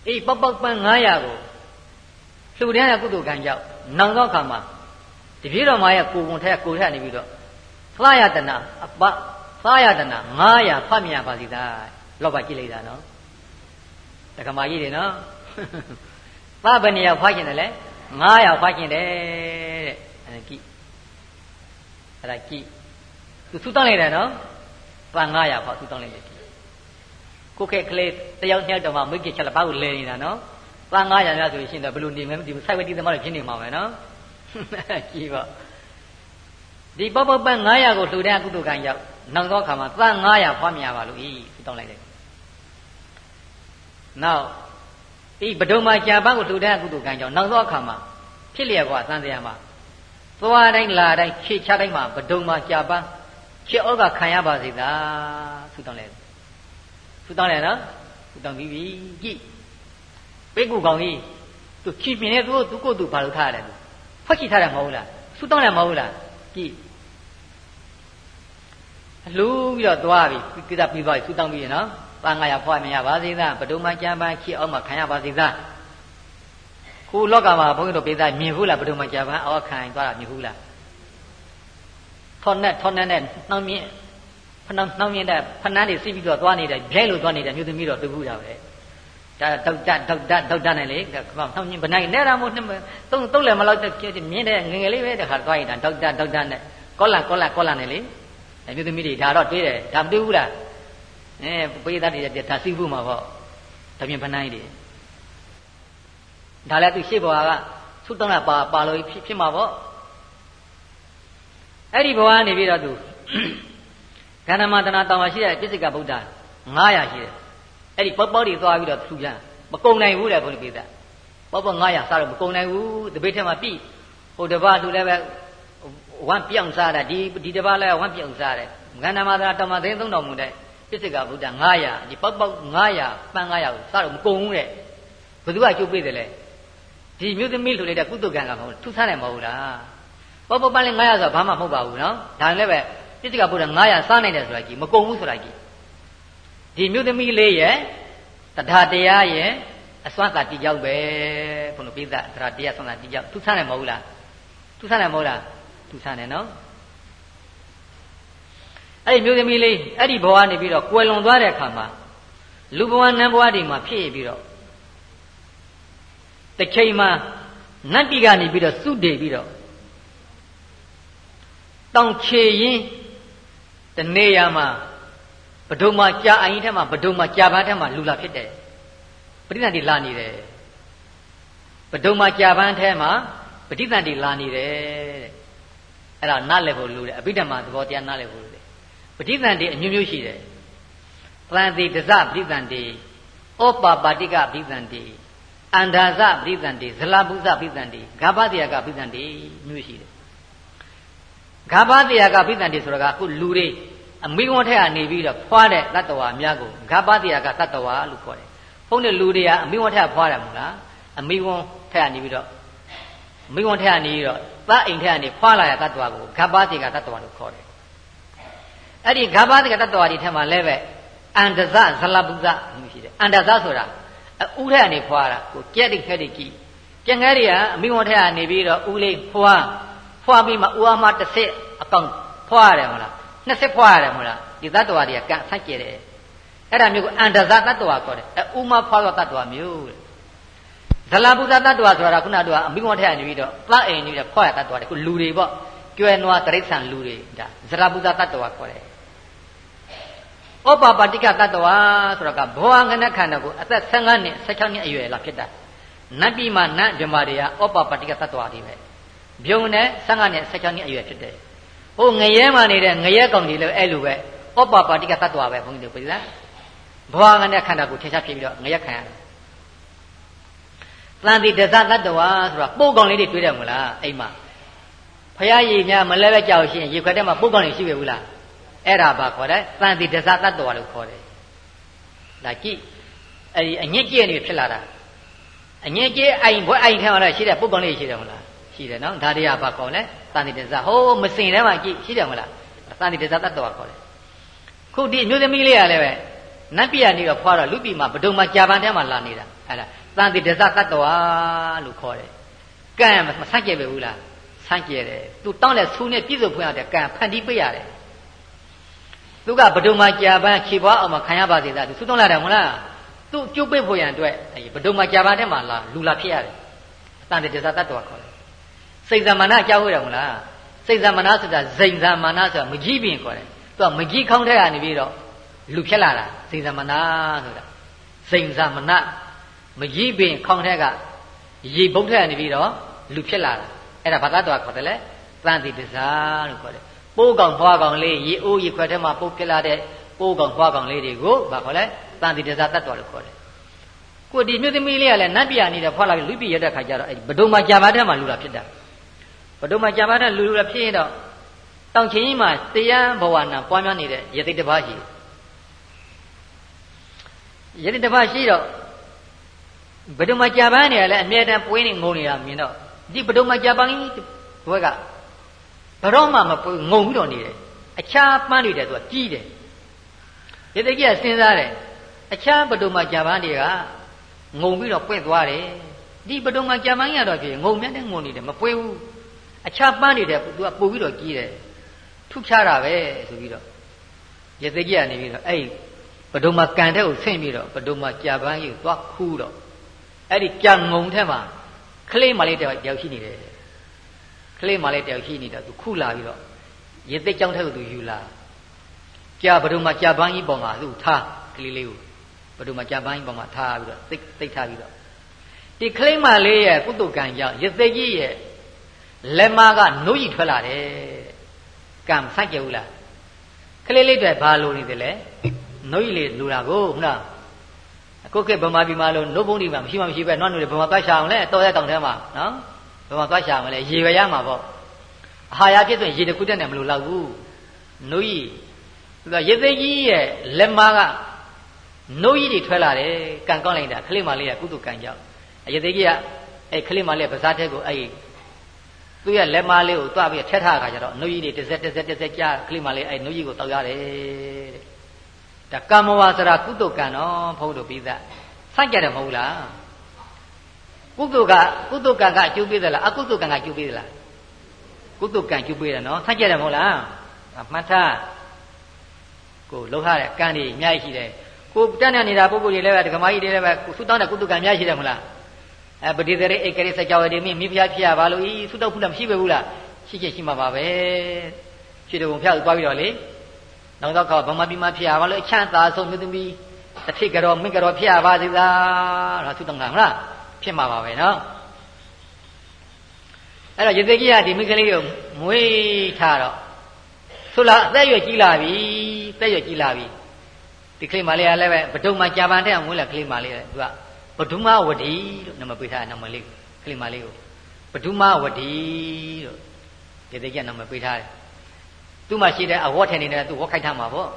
အေးပေါက်ပေါက်ပန်း900ကိုလှူတဲ့ကုသိုလ်ကံကြောင့်နောင်သောအခါမှာတပည့်တော်မရဲ့ကိုယ်ဝန်ထက်ကိုယ်ထက်နေပြီးတော့သာယတနာအပသာယတနာ900ဖတ်မြပါစီသားလောက်ပါကြည့်လိုက်တာနော်တက္ကမကြီးတွေနော်သဗ္ဗနေယဖတ်ကျင်တယ်လေ900ဖတ်ကျင်တယ်တဲ့အဲကြည့်အဲ့ဒါကြည့်သူသုတောင်းလိုက်တယ်နော်ပါ900ဖတ်သုတောင်းလိုက်တယ် ကိုခက်ကလေးတယောက်တယောက်တော့မှမိတ်ကချက်လက်ပါကိုလဲနေတာနော်ပါ900များဆိုရှင်တော့ဘယ်လိုနေမလဲမသိဘူးစိုက်ဝတိသမားတွေဖြစ်နေမှာပဲနော်ကြည့်ပါဒီပပပန်း900ကိုလှူတဲ့အကုသိုလ်ကံရောက်နောက်သောအခါမှာသ900ဖွားမြပါလို့ဤတောင်းလိုက်တယ်နောက်ဤပဒုံမှာကြာပန်းကိုလှူတဲ့အကုသိုလ်ကံကြောင့်နောက်သောအခါမှာဖြစ်လျက်ကွာသံတရားမှာသွားတိုင်းလာတိုင်းခြေချတိုင်းမှာပဒုံမှာကြာပန်းခြေဩကခံရပါစေသာဆုတောင်းလိုက် ဆူတောင်းတယ်နော်ဆူတောင်းပြီးပြီကြည့်ပိတ်ကူကောင်ကြီးသူချီပင်နေသူသူကိုသူဘာလို့ထားရတယ်သူဖွက်ချီထားတယ်မဟုတ်လားဆူတောင်းတယ်မဟုတ်လားကြည့်အလူပြီးတော့သွားပြီကိစ္စပြီးသွားပြီဆူတောင်းပြီးရနော်ပါငါရဖွားမြင်ရပါစေသာဘဒုံမကြံပန်းချီအောင်မှခံရပါစေသာခုလောကမှာဘုန်းကြီးတို့ပိသားမြင်ဘူးလားဘဒုံမကြံပန်းအောက်ခံသွားတာမြင်ဘူးလားထောနဲ့ထောနဲ့နဲ့နှောင်းမြင့် ဖနှောင်းနှောင်းမြင့်တဲ့ဖနှန်းတွေစီးပြီးတော့သွားနေတယ်ဂျဲလို့သွားနေတယ်မြို့သမီးတော့တူဘူးတာပဲဒါတောက်တတောက်တတောက်တနဲ့လေနှောင်းမြင့်ဗနိုင်နဲ့ရမို့သုံးသုံးလည်းမလောက်တဲ့မြင့်တဲ့ငငယ်လေးပဲတခါသွားရင်ဒါတောက်တတောက်တနဲ့ကောလာကောလာကောလာနဲ့လေမြို့သမီးတွေဒါတော့တွေးတယ်ဒါမတူဘူးလားအဲပေးသားတွေဒါစီးဖို့မှာပေါ့ဒါပြင်ဗနိုင်တွေဒါလည်းသူရှေ့ဘွားကသုတောင်းတာပါပါလို့ဖြစ်ဖြစ်မှာပေါ့အဲ့ဒီဘွားကနေပြီးတော့သူ ကန္နမတနာတောင်မှာရှိတဲ့ပြစ္ဆကဗုဒ္ဓ900ရှိတယ်အဲ့ဒီပေါပေါတွေသွားပြီးတော့ထူပြန်မကုံနိုင်ဘူးလေဘုရားပိသပေါပေါ900စားတော့မကုံနိုင်ဘူးတပိတ်ထဲမှာပြီဟိုတပတ်သူလည်းပဲဝမ်းပြောင်းစားတာဒီဒီတပတ်လည်းဝမ်းပြောင်းစားတယ်ကန္နမတနာတောင်မှာသိန်း3000မူတဲ့ပြစ္ဆကဗုဒ္ဓ900ဒီပေါပေါ900ပန်း900ကိုစားတော့မကုံဘူးတဲ့ဘယ်သူကကျုပ်ပေးတယ်လဲဒီမြို့သမီးလှူလိုက်တဲ့ကုသကံကမဟုတ်ထူးဆန်းတယ်မဟုတ်လားပေါပေါပန်းလေး900ဆိုတော့ဘာမှမဟုတ်ပါဘူးနော်ဒါလည်းပဲ ပြစ်ကဗုဒ္ဓ900စားနိုင်တယ်ဆိုတာကြီးမကုံဘူးဆိုတာကြီးဒီမြို့သမီးလေးရဲ့တထာတရားရဲ့အစွမ်းသာတိကြောက်ပဲဘုလိုပိသတထာတရားစွမ်းသာတိကြောက်သူဆန်းတယ်မဟုတ်လားသူဆန်းတယ်မဟုတ်လားသူဆန်းတယ်နော်အဲ့ဒီမြို့သမီးလေးအဲ့ဒီဘဝနေပြီးတော့ကွယ်လွန်သွားတဲ့အခါမှာလူဘဝနန်းဘဝတွေမှာဖြစ်ပြီးတော့တစ်ချိန်မှာနတ်ပြည်ကနေပြီးတော့စုတည်ပြီးတော့တောင်ချေရင် တနေ့ရမှာဘဒုံမှာကြာအိုင်ထက်မှာဘဒုံမှာကြာပန်းထက်မှာလူလာဖြစ်တယ်ပဋိသန္ဓေလာနေတယ်ဘဒုံမှာကြာပန်းထက်မှာပဋိသန္ဓေလာနေတယ်တဲ့အဲ့ဒါနားလည်ဖို့လိုတယ်အဘိဓမ္မာသဘောတရားနားလည်ဖို့လိုတယ်ပဋိသန္ဓေအမျိုးမျိုးရှိတယ်ပလန်တိဒဇပဋိသန္ဓေဩပါပါတိကပဋိသန္ဓေအန္ဒာဇပဋိသန္ဓေဇလပုဇပဋိသန္ဓေဂါဘတိယကပဋိသန္ဓေမျိုးရှိတယ် ဂါဘတိယကပဋိသန္ဓေဆိုတာကအခုလူတွေအမိဝန်းထက်ကနေပြီးတော့ဖွာတဲ့တတ္တဝါများကိုဂါပတိယကတတ္တဝါလို့ခေါ်တယ်။ဘုန်းတဲ့လူတွေကအမိဝန်းထက်ဖွာတယ်မို့လား။အမိဝန်းထက်ကနေပြီးတော့အမိဝန်းထက်ကနေပြီးတော့သအိမ်ထက်ကနေဖွာလာတဲ့တတ္တဝါကိုဂါပတိကတတ္တဝါလို့ခေါ်တယ်။အဲ့ဒီဂါပတိကတတ္တဝါဒီထက်မှာလည်းပဲအန္တဇဇလပုဇမျိုးရှိတယ်။အန္တဇဆိုတာဥထက်ကနေဖွာတာကိုကြက်တိခက်တိကြီးကြက်ငယ်တွေကအမိဝန်းထက်ကနေပြီးတော့ဥလေးဖွာ ဖွာပြီးမှဥအားမတစ်ဆက်အကောင်ဖွာရတယ်မဟုတ်လားနှစ်ဆက်ဖွာရတယ်မဟုတ်လားဒီသတ္တဝါတွေကကန့်ဆန့်ကျဲတယ်အဲ့ဒါမျိုးကိုအန္တဇတတ္တဝါခေါ်တယ်အဲဥမဖွာသောတတ္တဝါမျိုးတဲ့ဇလဘုဒ္ဓတတ္တဝါဆိုတာခုနကအမိမောထက်နေပြီးတော့သအိမ်နေတဲ့ဖွာရတတ္တဝါတွေခုလူတွေပေါ့ကျွဲနွားတရိษံလူတွေဒါဇလဘုဒ္ဓတတ္တဝါခေါ်တယ်ဩပပါတိကတတ္တဝါဆိုတာကဘောဟငနခန္ဓာကိုအသက်15နှစ်16နှစ်အရွယ်လာဖြစ်တာနတ်ပြည်မှာနတ်ဓမ္မတွေကဩပပါတိကတတ္တဝါတွေပဲ ဘုံနဲ့15နှစ်16နှစ်အရွယ်ဖြစ်တယ်ဟိုငရဲမှာနေတဲ့ငရဲကောင်တွေလည်းအဲ့လိုပဲဩပပါတိကတတ္တဝါပဲဘုန်းကြီးတို့ပြည်လားဘောဟငနခန္ဓာကိုထင်ရှားဖြစ်ပြီးတော့ငရဲခံရတယ်တန်တိဒဇတတ္တဝါဆိုတာပို့ကောင်လေးတွေတွေ့တယ်မလားအိမ်မှာဖရာရည်များမလဲပဲကြောက်ရှင်ရေခွက်ထဲမှာပို့ကောင်လေးရှိပြီဘူးလားအဲ့ဒါဘာခေါ်လဲတန်တိဒဇတတ္တဝါလို့ခေါ်တယ်ဒါကြည့်အဲ့ဒီအညစ်ကြေးနေဖြစ်လာတာအညစ်ကြေးအိမ်ဘွဲအိမ်ထဲမှာလည်းရှိတယ်ပို့ကောင်လေးရှိတယ်မလား ရှိတယ်နော်ဒါတွေကဘာခေါ်လဲတန်တိဒဇဟိုးမစင်ထဲမှာကြည့်ရှိတယ်မလားတန်တိဒဇတတ္တဝါခေါ်တယ်ခုဒီမျိုးသမီးလေးကလည်းပဲနတ်ပြည်ကနေတော့ဖွာတော့လူပြည်မှာဘဒုံမှာကြာပန်ထဲမှာလာနေတာအဲ့ဒါတန်တိဒဇတတ္တဝါလို့ခေါ်တယ်ကံမဆန့်ကျက်ပဲဘူးလားဆန့်ကျက်တယ်သူတောင်းတဲ့ဆူနဲ့ပြည့်စုံဖွင့်ရတဲ့ကံဖန်တီးပေးရတယ်သူကဘဒုံမှာကြာပန်းခြေပွားအောင်မခံရပါစေသာသူဆူတောင်းလာတယ်မလားသူကျုပ်ပိတ်ဖို့ရန်အတွက်ဘဒုံမှာကြာပန်းထဲမှာလာလူလာဖြစ်ရတယ်တန်တိဒဇတတ္တဝါခေါ်တယ် စိတ်ဇမနာကြောက်ရမလားစိတ်ဇမနာဆိုတာဇိမ်ဇမနာဆိုတာမကြီးပင်ခေါ်တယ်သူကမကြီးခေါင်းထက်ကနေပြီးတော့လူဖြစ်လာတာစိတ်ဇမနာဆိုတာဇိမ်ဇမနာမကြီးပင်ခေါင်းထက်ကရေဘုတ်ထက်ကနေပြီးတော့လူဖြစ်လာတာအဲ့ဒါဘာသာတော်ခေါ်တယ်လေတန်တိတစားလို့ခေါ်တယ်ပိုးကောင်ဖွားကောင်လေးရေအိုးရေခွက်ထဲမှာပုတ်ဖြစ်လာတဲ့ပိုးကောင်ဖွားကောင်လေးတွေကိုဘာခေါ်လဲတန်တိတစားတတ်တော်လို့ခေါ်တယ်ကိုဒီမြို့သမီးလေးကလည်းနတ်ပြနေတဲ့ဖွားလာပြီးလူပြရတဲ့ခါကျတော့အဲ့ဘဒုံမှာကြာပါတဲ့မှာလူလာဖြစ်တာ ဘဒုံမှာကြာပါတဲ့လူလူလာဖြစ်ရင်တော့တောင်ချင်းကြီးမှာတရားဘဝနာပွားများနေတဲ့ယသိတပါးရှိယသိတပါးရှိတော့ဘဒုံမှာကြာပန်းနေရလဲအမြဲတမ်းပွေးနေငုံနေတာမြင်တော့ဒီဘဒုံမှာကြာပန်းကြီးဘွဲကဘရောမှမပွေးငုံပြီးတော့နေတယ်အခြားပန်းနေတယ်သူကကြီးတယ်ယသိကြီးကစဉ်းစားတယ်အခြားဘဒုံမှာကြာပန်းတွေကငုံပြီးတော့ပွင့်သွားတယ်ဒီဘဒုံမှာကြာပန်းရတော့ဖြစ်ငုံမြတ်တဲ့ငုံနေတယ်မပွေးဘူး အခြားပန်းနေတယ်သူကပို့ပြီးတော့ကြီးတယ်ထုချတာပဲဆိုပြီးတော့ရသိကြီးကနေပြီးတော့အဲ့ဘဒုံမှာကန်တဲ့ကိုဆင့်ပြီးတော့ဘဒုံမှာကြာပန်းကြီးကိုသွားခူးတော့အဲ့ဒီကြံငုံထဲမှာကလေးမလေးတယောက်ရှိနေတယ်ကလေးမလေးတယောက်ရှိနေတော့သူခုလာပြီးတော့ရေသိက်ကြောင်းထဲကိုသူယူလာကြာဘဒုံမှာကြာပန်းကြီးပေါ်မှာသူထားကလေးလေးကိုဘဒုံမှာကြာပန်းကြီးပေါ်မှာထားပြီးတော့သိသိထားပြီးတော့ဒီကလေးမလေးရဲ့ကုတုကံကြောင့်ရေသိက်ကြီးရဲ့ လက်မကနိုးကြီးထွက်လာတယ်ကံဆိုင်ကြဘူးလားကလေးလေးတွေဘာလိုနေတယ်လဲနိုးကြီးလေးလိုတာကိုဟုတ်လားအခုခေတ်ဗမာပြည်မှာလို့နှုတ်ဘုံဒီမှာမရှိမှမရှိပဲနွားနွေဗမာသွားရှာအောင်လဲတော်တဲ့တောင်ထဲမှာနော်ဗမာသွားရှာအောင်လဲရေပဲရမှာပေါ့အာဟာရဖြစ်ဆိုရင်ရေတစ်ခုတည်းနဲ့မလို့လောက်ဘူးနှုတ်ကြီးသူကရေသိကြီးရဲ့လက်မကနှုတ်ကြီးတွေထွက်လာတယ်ကံကောင်းလိုက်တာခလေးမလေးကကုသကံကြောင့်ရေသိကြီးကအဲ့ခလေးမလေးကပါးစားတဲ့ကိုအဲ့ သူ့ရဲ့လက်မလေးကိုတွားပြီးထက်ထားခါကျတော့နှုတ်ကြီးတွေတစ်စက်တစ်စက်တစ်စက်ကြားခလေးမလေးအဲ့နှုတ်ကြီးကိုတောက်ရတယ်တဲ့ဒါကမ္မဝါစရာကုသကံတော့ဘုန်းတို့ပြီးသားဆန့်ကြတယ်မဟုတ်လားကုသကကုသကံကအကျိုးပေးသလားအကုသကံကအကျိုးပေးသလားကုသကံကျိုးပေးတယ်နော်ဆန့်ကြတယ်မဟုတ်လားမှတ်ထားကိုလှုပ်ထားတဲ့ကံတွေအများကြီးရှိတယ်ကိုတက်နေနေတာပုဂ္ဂိုလ်တွေလည်းပဲဒကမာကြီးတွေလည်းပဲသုတောင်းတဲ့ကုသကံအများကြီးရှိတယ်မဟုတ်လား အဲပတိသရေဧကရိစကြောဝတိမိမိဖျားဖျားပါလို့ဤသုတောက်ဖုတာမရှိပဲဘူးလားရှိချက်ရှိမှာပါပဲရှိတယ်ဘုံဖျားသွားပြီးတော့လေနောက်တော့ဗမာပြည်မှာဖြစ်ရပါလို့အချမ်းသာဆုံးမြို့သမီးတစ်ထိတ်ကြောမင်းကြောဖြစ်ရပါစေသာတော့သုတောင်းတာဟုတ်လားဖြစ်မှာပါပဲနော်အဲ့တော့ရေသိကြီးကဒီမိကလေးကိုမွေးထားတော့ဆိုလာအသက်ရွယ်ကြီးလာပြီအသက်ရွယ်ကြီးလာပြီဒီကလေးမလေးကလည်းပဲဘဒုံမှာကြာပန်တဲ့မွေးလာကလေးမလေးကသူက ဘဒုမဝဒီလို့နာမပေးထားတဲ့နာမလေးကလေးမလေးကိုဘဒုမဝဒီလို့ရေသိကြီးကနာမပေးထားတယ်သူ့မှာရှိတဲ့အဝတ်ထည်နေတဲ့သူဝတ်ခိုက်ထားမှာပေါ့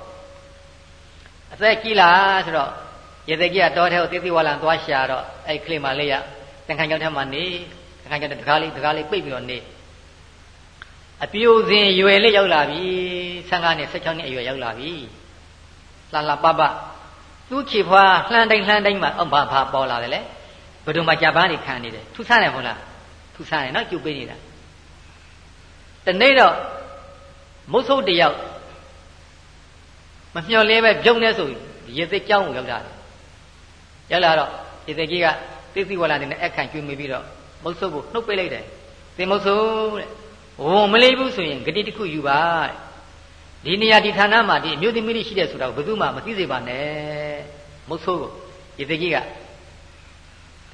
အသက်ကြီးလာဆိုတော့ရေသက်ကြီးကတောထဲကိုသေသေးဝါလံသွားရှာတော့အဲ့ကလေးမလေးကတန်ခမ်းကျောင်းထဲမှာနေတန်ခမ်းကျောင်းတကားလေးတကားလေးပိတ်ပြီးတော့နေအပြိုစင်ရွယ်လေးရောက်လာပြီ15နှစ်16နှစ်အရွယ်ရောက်လာပြီလှလှပပ သူ့ခြေဖွားလှမ်းတိုင်းလှမ်းတိုင်းမှာအော်ဘာဘာပေါ်လာတယ်လေဘယ်သူမှကြာပန်းနေခံနေတယ်ထူဆန်းတယ်မဟုတ်လားထူဆန်းတယ်နော်ကျုပ်ပေးနေတာတနေ့တော့မုတ်ဆုပ်တယောက်မမျှော်လဲပဲပြုံးနေဆိုရေသိက်ကြောင်းကိုရောက်လာတယ်ရောက်လာတော့ရေသိက်ကြီးကသိသိဝလာနေတဲ့အခန့်ကျွေးမိပြီးတော့မုတ်ဆုပ်ကိုနှုတ်ပိတ်လိုက်တယ်သင်မုတ်ဆုပ်တဲ့ဝန်မလေးဘူးဆိုရင်ဂတိတစ်ခုယူပါတဲ့ ဒီနေရာဒီဌာနမှာဒီအမျိုးသမီးတွေရှိတယ်ဆိုတာကိုဘယ်သူမှမသိစေပါနဲ့မုတ်ဆိုးကိုရေသိကြီးက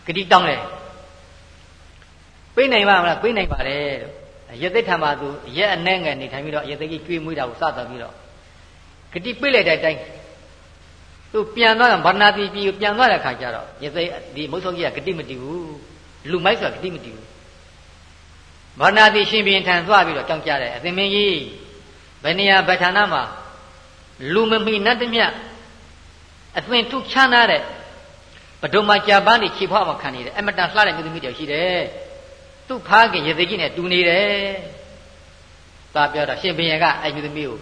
ဂတိတောင်းတယ်ပြေးနိုင်ပါမလားပြေးနိုင်ပါတယ်ရေသိထံမှာသူရက်အနှဲငယ်နေထိုင်ပြီးတော့ရေသိကြီးကျွေးမွေးတာကိုစတော်ပြီးတော့ဂတိပြေးလိုက်တဲ့အတိုင်းသူပြန်သွားတာဗန္နာတိပြည်ပြန်သွားတဲ့ခါကျတော့ရေသိဒီမုတ်ဆိုးကြီးကဂတိမတည်ဘူးလူမိုက်ဆိုတာဂတိမတည်ဘူးဗန္နာတိရှင်ပြန်ထံသွားပြီးတော့ကြောင်းကြတယ်အသင်မင်းကြီး ဘယ်နေရာဗဌာနမှာလူမမီနတ်တမြအသင်ထုချမ်းသာတဲ့ဘဒုံမှာကြာပန်းနေခြေဖွားမှခံနေတယ်အမတန်လှတဲ့မြို့သမီးတယောက်ရှိတယ်သူ့ဖားခင်ရေသိကြီးနဲ့တူနေတယ်သာပြောတော့ရှင်ဘုရင်ကအဲ့မြို့သမီးကို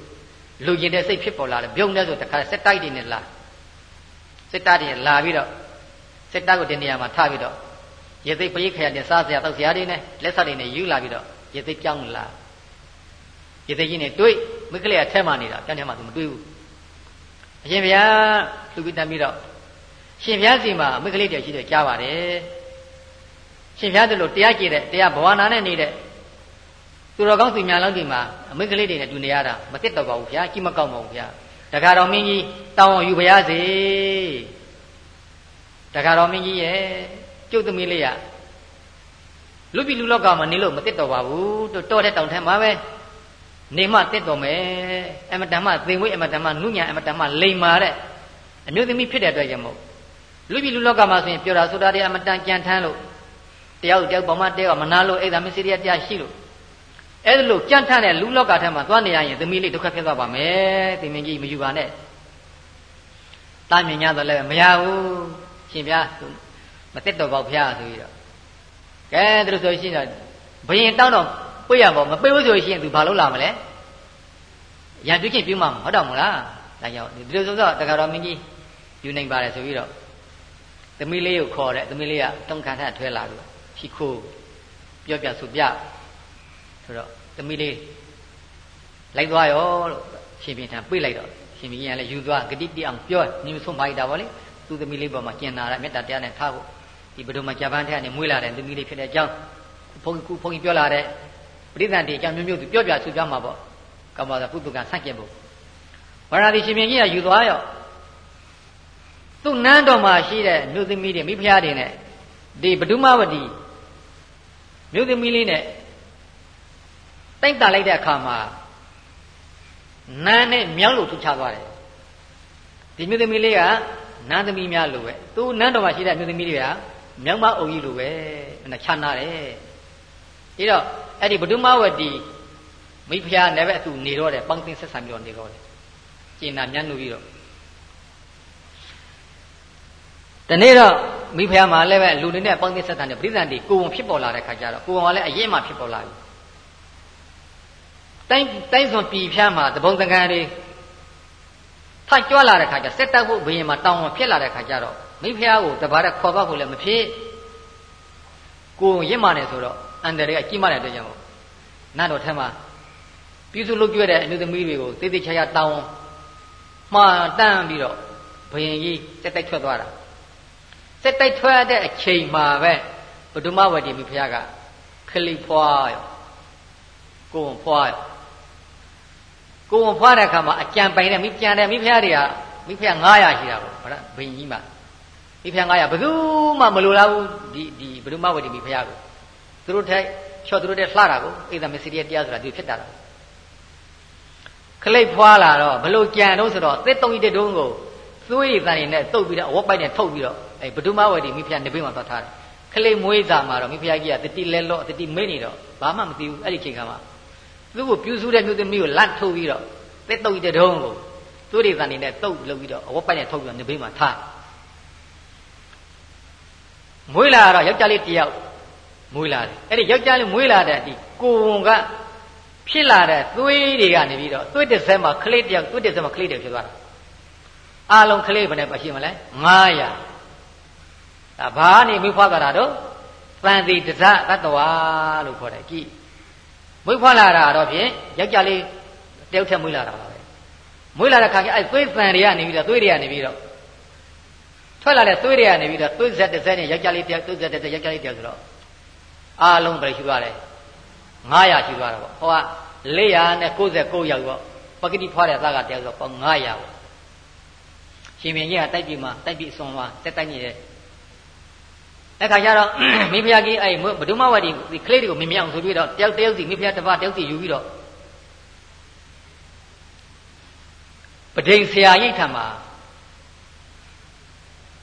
လူကျင်တဲ့စိတ်ဖြစ်ပေါ်လာတယ်ပြုံးတဲ့ဆိုတခါစက်တိုက်တွေနဲ့လာစက်တိုက်တွေလာပြီးတော့စက်တိုက်ကိုဒီနေရာမှာထားပြီးတော့ရေသိပရိခရတဲ့စားစရာတောက်စရာတွေနဲ့လက်ဆက်တွေနဲ့ယူလာပြီးတော့ရေသိပြောင်းလာ ရေသိကြီးနဲ့တွေ့မိကလေးကထဲမှာနေတာပြန်ထဲမှာသူမတွေ့ဘူးအရှင်ဘုရားလူပြီးတမ်းပြီးတော့ရှင်ဘုရားစီမှာမိကလေးတည်းရှိတယ်ကြားပါတယ်ရှင်ဘုရားတို့လိုတရားကြည်တဲ့တရားဘဝနာနဲ့နေတဲ့သူတော်ကောင်းသူများလောက်ဒီမှာအမိကလေးတွေနဲ့တူနေရတာမသိတော့ပါဘူးဗျာကြီးမကောက်ပါဘူးဗျာတခါတော်မင်းကြီးတောင်းအောင်ယူပါရစေတခါတော်မင်းကြီးရဲ့ကျုပ်သမီးလေးကလူပြည်လူလောကမှာနေလို့မသိတော့ပါဘူးတော့တဲ့တောင်ထဲမှာပဲ နေမှတက်တော်မယ်အမတန်မှသင်ဝိအမတန်မှနုညာအမတန်မှလိမ်မာတဲ့အမျိုးသမီးဖြစ်တဲ့အတွက်ကြောင့်မို့လူပြည်လူလောကမှာဆိုရင်ပြောတာဆိုတာတွေအမတန်ကြံထမ်းလို့တယောက်တယောက်ပေါ်မှာတယောက်မနာလို့အိဒါမစ္စရိယတရားရှိလို့အဲ့ဒါလို့ကြံထမ်းတဲ့လူလောကထဲမှာသွားနေရရင်သမီးလေးဒုက္ခဖြစ်သွားပါမယ်သင်မင်းကြီးမယူပါနဲ့တာမြင်ရတော့လည်းမရဘူးရှင်ဗျာမတက်တော့ပါဘုရားဆိုပြီးတော့ကဲသူတို့ဆိုရှင်တော့ဘယင်တောင်းတော့ ပြေးရပါမပြေးဘူးဆိုရှင်သူဘာလုပ်လာမလဲရန်တွေ့ချင်းပြုမှဟုတ်တော့မလားဒါကြောင့်ဒီလိုဆိုတော့တခါတော်မင်းကြီးယူနိုင်ပါတယ်ဆိုပြီးတော့သမီးလေးကိုခေါ်တဲ့သမီးလေးကတုံးခံထထွဲလာလို့ဖြီခိုးပြောပြဆိုပြဆိုတော့သမီးလေးလိုက်သွားရောလို့ရှင်ပြင်းထံပြေးလိုက်တော့ရှင်ပြင်းကလည်းယူသွားဂတိတိအောင်ပြောညူဆုံးပါ ਈ တာဗောလေသူသမီးလေးပေါ်မှာကျင်နာရမေတ္တာတရားနဲ့ထားဖို့ဒီဘဒုံမှာဂျပန်ထဲကနေမွေးလာတဲ့သမီးလေးဖြစ်တဲ့အကြောင်းဘုန်းကြီးခုဘုန်းကြီးပြောလာတဲ့ ပရိသတ်တေအကြောင်းမျိုးမျိုးသူပြောပြဆူပြမှာပေါ့ကမ္ဘာသာပုတ္တကဆန့်ကျင်ဖို့ဝရဏတိရှင်ပြင်းကြီးကယူသွားရောသူ့နန်းတော်မှာရှိတဲ့မြို့သမီးတွေမိဖုရားတွေနဲ့ဒီဘဒုမဝတီမြို့သမီးလေးနဲ့တိုက်တာလိုက်တဲ့အခါမှာနန်းနဲ့မြောင်းလို့ထူချသွားတယ်ဒီမြို့သမီးလေးကနန်းသမီးများလိုပဲသူနန်းတော်မှာရှိတဲ့မြို့သမီးတွေကမြောင်းမအုပ်ကြီးလိုပဲမချနာတယ်ပြီးတော့ အဲ့ဒီဘဒုမဝတီမိဖုရားနဲ့ပဲအတူနေတော့တယ်ပေါင်းသင်းဆက်ဆံပြီးတော့နေတော့တယ်ကျင်နာမြတ်လို့ပြီးတော့တနေ့တော့မိဖုရားမှာလည်းပဲလူတွေနဲ့ပေါင်းသင်းဆက်ဆံတဲ့ပရိသတ်တွေကိုယ်ဝန်ဖြစ်ပေါ်လာတဲ့ခါကျတော့ကိုယ်ဝန်ကလည်းအရင်မှဖြစ်ပေါ်လာပြီတိုင်းတိုင်းစွန်ပြည်ဖျားမှာတပုံတကန်တွေထိုက်ကြွလာတဲ့ခါကျစက်တက်ဖို့ဘယင်မှာတောင်းဝန်ဖြစ်လာတဲ့ခါကျတော့မိဖုရားကိုတပါးတဲ့ခေါ်ပတ်ဖို့လည်းမဖြစ်ကိုယ်ရင့်မာနေဆိုတော့ အန္တရာယ်ကကြီးမားတဲ့အတွက်ကြောင့်နတ်တော်ထဲမှာပြည်သူလုပ်ကြွတဲ့အမျိုးသမီးတွေကိုတိတိကျကျတောင်းမှားတန်းပြီးတော့ဘယင်ကြီးစက်တိုက်ထွက်သွားတာစက်တိုက်ထွက်တဲ့အချိန်မှာပဲဘုဒ္ဓမဝတီမိဖုရားကခလိဖွာရောကိုယ်ဖွာရောကိုယ်ဖွာတဲ့အခါမှာအကြံပိုင်တဲ့မိကြံတဲ့မိဖုရားတွေကမိဖုရား900ရှိတာပေါ့ဗလားဘယင်ကြီးမှာမိဖုရား900ဘယ်သူမှမလိုလားဘူးဒီဒီဘုဒ္ဓမဝတီမိဖုရားကို သူတို့ထိုက်ချော့သူတို့တဲ့လှတာကိုအိဒါမစ္စရိယတရားဆိုတာဒီဖြစ်တာလားခလိတ်ဖွာလာတော့ဘလို့ကြံတော့ဆိုတော့သစ်တုံကြီးတဲ့တုံးကိုသွေးရည်တန်နေနဲ့တုတ်ပြီးတော့အဝတ်ပိုက်နဲ့ထုတ်ပြီးတော့အဲဘဒုမဝတီမိဖုရားနေပိမှာသွားထားတယ်ခလိတ်မွေးစာမှာတော့မိဖုရားကြီးကတတိလဲလော့တတိမေ့နေတော့ဘာမှမသိဘူးအဲ့ဒီချိန်ခါမှာသူ့ကိုပြူစုတဲ့မြို့သမီးကိုလန့်ထုတ်ပြီးတော့သစ်တုံကြီးတဲ့တုံးကိုသွေးရည်တန်နေနဲ့တုတ်လုပ်ပြီးတော့အဝတ်ပိုက်နဲ့ထုတ်ပြီးတော့နေပိမှာထားမွေးလာတော့ယောက်ျားလေးတယောက် မွေးလာတယ်အဲ့ဒီယောက်ျားလေးမွေးလာတဲ့ဒီကိုဝန်ကဖြစ်လာတဲ့သွေးတွေကနေပြီးတော့သွေးတစ်စက်မှာခလေးတယောက်သွေးတစ်စက်မှာခလေးတယောက်ဖြစ်သွားတာအားလုံးခလေးဘယ်နဲ့ပါရှိမလဲ900ဒါဘာနေမိဖွားကြတာတော့တန်တိတဇတတ္တဝါလို့ခေါ်တယ်ကြည့်မိဖွားလာတာတော့ဖြင့်ယောက်ျားလေးတယောက်ထက်မွေးလာတာပါပဲမွေးလာတဲ့ခါကျအဲ့သွေးသံတွေကနေပြီးတော့သွေးတွေကနေပြီးတော့ထွက်လာတဲ့သွေးတွေကနေပြီးတော့သွေးဆက်တစ်ဆက်နဲ့ယောက်ျားလေးတယောက်သွေးဆက်တစ်ဆက်ယောက်ျားလေးတယောက်ဆိုတော့ အားလုံးပဲရှိသွားတယ်900ရှိသွားတာပေါ့ဟောက499ယောက်ပေါ့ပဂတိဖွားတဲ့သားကတယောက်ဆိုပေါ့900ပေါ့ရှင်မင်းကြီးကတိုက်ပြီမှာတိုက်ပြီဆွန်သွားတက်တိုက်နေတယ်အဲ့ခါကျတော့မိဖုရားကြီးအဲ့ဘဒုမဝတီဒီကလေးတွေကိုမမြင်အောင်ဆိုပြီးတော့တယောက်တယောက်စီမိဖုရားတစ်ပါးတယောက်စီယူပြီးတော့ပဒိန်ဆရာရိတ်ထံမှာ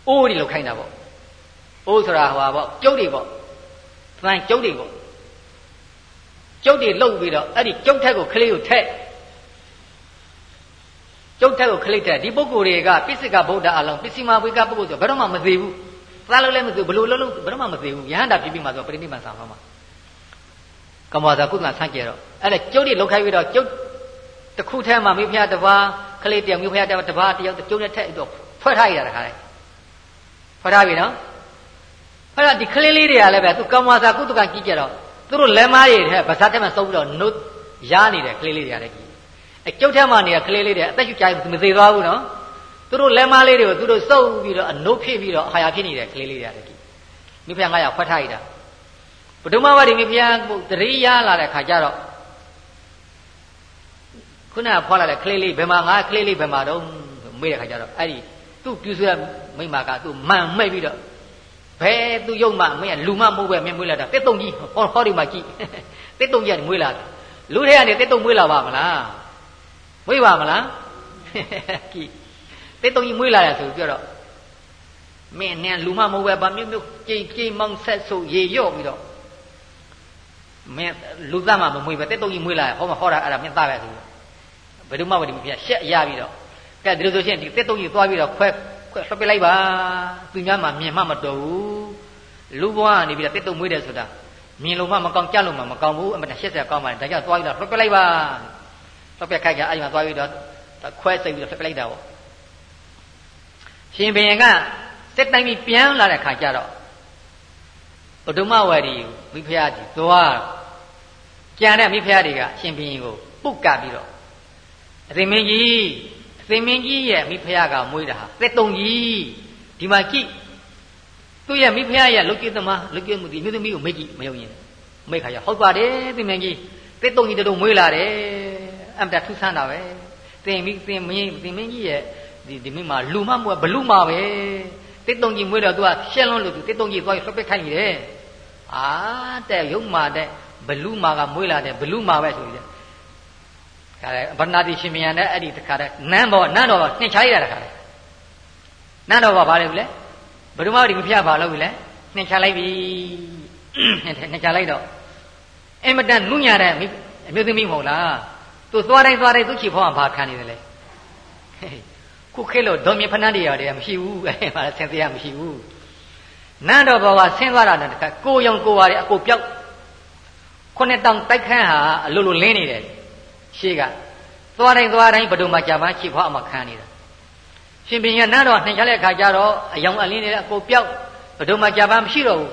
အိုးတွေလောက်ခိုင်းတာပေါ့အိုးဆိုတာဟိုပါပေါ့ကျုပ်တွေပေါ့ သံကျုပ်တွေပေါ့ကျုပ်တွေလှုပ်ပြီးတော့အဲ့ဒီကျုပ်ထက်ကိုကလေးကိုထက်ကျုပ်ထက်ကိုခလိတ်တဲ့ဒီပုဂ္ဂိုလ်တွေကပိစိကဗုဒ္ဓအလုံးပစ္စည်းမဝိကပုဂ္ဂိုလ်ဆိုဘယ်တော့မှမသေးဘူးသားလို့လည်းမသေးဘူးဘလို့လုံးလုံးဘယ်တော့မှမသေးဘူးယဟန္တာပြပြမှာဆိုပရိနိဗ္ဗာန်ဆောင်မှာကမ္ဘာသာကုသလဆန့်ကျဲတော့အဲ့ဒါကျုပ်တွေလောက်ခိုင်းပြီးတော့ကျုပ်တစ်ခုထဲမှာမိဖုရားတစ်ပါးခလေးတယောက်မိဖုရားတစ်ပါးတယောက်ကျုပ်နဲ့ထက်တော့ဖွဲ့ထားရတာတခါလေဖွဲ့ထားပြီနော် အဲ့ဒါဒီခလေးလေးတွေကလည်းပဲသူကမ္ဘာသာကုသကကြီးကြတော့သူတို့လက်မားတွေထဲဗဇတ်ထဲမှာစုပ်ပြီးတော့နှုတ်ရနေတယ်ခလေးလေးတွေကလည်းကြီးအဲကျုပ်ထဲမှာနေတဲ့ခလေးလေးတွေအသက်ရှူကြိုင်မသေးသွားဘူးနော်သူတို့လက်မားလေးတွေကိုသူတို့စုပ်ပြီးတော့အနှုတ်ဖြစ်ပြီးတော့အာရဖြစ်နေတဲ့ကလေးလေးတွေလည်းကြီးမိဖုရား900ဖွက်ထားရတာပထမဝတိမိဖုရားတရိရလာတဲ့ခါကျတော့ခုနကဖွာလာတဲ့ကလေးလေးဘယ်မှာငါကလေးလေးဘယ်မှာတော့မေးတဲ့ခါကျတော့အဲ့ဒီသူ့ပြူဆွဲမိမကသူ့မှန်မိတ်ပြီးတော့ ဘယ်သူယုံမှမင်းကလူမမဟုတ်ပဲမင်းမွေးလာတာတက်တုံကြီးဟောဟောဒီမှာကြည့်တက်တုံကြီးကမွေးလာတယ်လူတွေကနေတက်တုံမွေးလာပါမလားမွေးပါမလားကြည့်တက်တုံကြီးမွေးလာတယ်ဆိုကြတော့မင်းနဲ့လူမမဟုတ်ပဲဗာမျိုးမျိုးကြိတ်ကြိတ်မောင်းဆက်ဆုပ်ရေရော့ပြီးတော့မင်းလူသားမှမမွေးပဲတက်တုံကြီးမွေးလာဟောမဟောတာအဲ့ဒါမင်းသားပဲဆိုဘယ်သူမှမဒီမပြရှက်ရပြီးတော့ကဲဒီလိုဆိုရှင်ဒီတက်တုံကြီးသွားပြီးတော့ခွဲ ခွဲဆွပစ်လိုက်ပါသူများမှမြင်မှမတော်ဘူးလူဘဝကနေပြီးတော့တက်တုံမွေးတယ်ဆိုတာမြင်လို့မှမကောင်းကြလို့မှမကောင်းဘူးအမှန်တရှက်စရာကောင်းပါတယ်ဒါကြောင့်သွားပြီးတော့ဆွပစ်လိုက်ပါဆွပစ်ခိုက်ကြအဲ့ဒီမှာသွားပြီးတော့ခွဲစိတ်ပြီးတော့ဆွပစ်လိုက်တာပေါ့ရှင်ဘုရင်ကတက်တိုင်းပြီးပြန်လာတဲ့ခါကျတော့ဥဒ္ဓမဝရီမိဖုရားကြီးသွားကြံတဲ့မိဖုရားတွေကရှင်ဘုရင်ကိုပုတ်ကပြီးတော့အသိမင်းကြီး အသိမင်းကြီးရဲ့မိဖုရားကမွေးတာဟာသက်တုံကြီးဒီမှာကြည့်သူ့ရဲ့မိဖုရားရဲ့လုတ်ကျသမားလုတ်ကျမှုဒီမြို့သမီးကိုမိတ်ကြည့်မယုံရင်မိတ်ခါရဟုတ်ပါတယ်သိမင်းကြီးသက်တုံကြီးတုံမွေးလာတယ်အမတထူးဆန်းတာပဲသင်မိသင်မင်းသင်မင်းကြီးရဲ့ဒီဒီမိမလူမမွေးဘလူမပဲတစ်တုံကြီးမွေးတော့ तू ကရှင်းလွန်းလို့ तू တစ်တုံကြီးသွားပြီးဆွပစ်ခိုင်းနေတယ်အာတဲ့ရုံမာတဲ့ဘလူမာကမွေးလာတဲ့ဘလူမာပဲဆိုပြီး တဲ့ခါလေဗန္နာတိရှင်မယံနဲ့အဲ့ဒီတခါတဲ့နန်းတော်နန်းတော်နှင်ချလိုက်ရတာခါလေနန်းတော်ကဘာလဲဘူးလဲဘယ်သူမှဒီမဖျက်ပါလို့ဘူးလဲနှင်ချလိုက်ပြီနှင်ချလိုက်တော့အင်မတန်နုညတဲ့အမျိုးသမီးမဟုတ်လားသူသွားတိုင်းသွားတိုင်းသူ့ချီဖောင်းကဘာခံနေတယ်လဲခုခေတ်လို့ဒေါ်မြဖဏန်းတရားတွေကမရှိဘူးအဲ့မှာဆင်တရားမရှိဘူးနန်းတော်ဘဝဆင်းသွားတာနဲ့တခါကိုယုံကိုပါတွေအကိုပြောက်ခုနှစ်တောင်တိုက်ခန်းဟာအလိုလိုလင်းနေတယ် ရှေ့ကသွားတိုင်းသွားတိုင်းဘဒုံမှာကြာပန်းချီဖွားအမခံနေတာရှင်ပင်ရနန်းတော်နှင်ချတဲ့အခါကျတော့အယောင်အလင်းနေတဲ့အကိုပြောက်ဘဒုံမှာကြာပန်းမရှိတော့ဘူး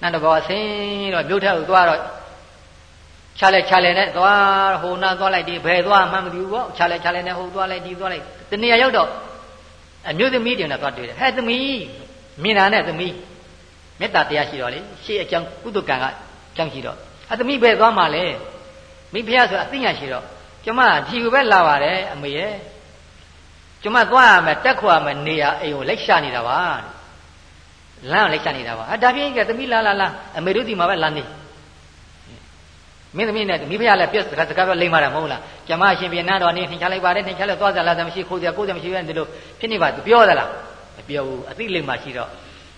နန်းတော်ဘဝဆင်းတော့မြို့ထက်ကိုသွားတော့ခြားလဲခြားလဲနဲ့သွားဟိုနာသွားလိုက်ဒီဘယ်သွားမှမသိဘူးပေါ့ခြားလဲခြားလဲနဲ့ဟိုသွားလိုက်ဒီသွားလိုက်တနေရာရောက်တော့အမျိုးသမီးတွေနဲ့သွားတွေ့တယ်ဟဲ့သမီးမြင်တာနဲ့သမီးမေတ္တာတရားရှိတော့လေရှေ့အကြောင်းကုသကံကကြောင်းရှိတော့အသမီးဘယ်သွားမှလဲ မိဖုရားဆိုတာအသိဉာဏ်ရှိတော့ကျမဒီကိုပဲလာပါတယ်အမေရဲ့ကျမသွားရမယ်တက်ခွာမယ်နေရအိမ်ကိုလိုက်ရှာနေတာပါလမ်းကိုလိုက်ရှာနေတာပါဟာဒါဖြင့်ကသမီးလာလာလာအမေတို့ဒီမှာပဲလာနေမင်းသမီးနဲ့မိဖုရားလည်းပြက်စကားစကားပဲလိမ့်မာတာမဟုတ်လားကျမအရှင်ပြန်နာတော်နေနှင်ချလိုက်ပါတယ်နှင်ချလိုက်သွားကြလားမရှိခိုးကြကိုးကြမရှိပဲဒီလိုဖြစ်နေပါသူပြောသလားမပြောဘူးအသိလိမ့်မာရှိတော့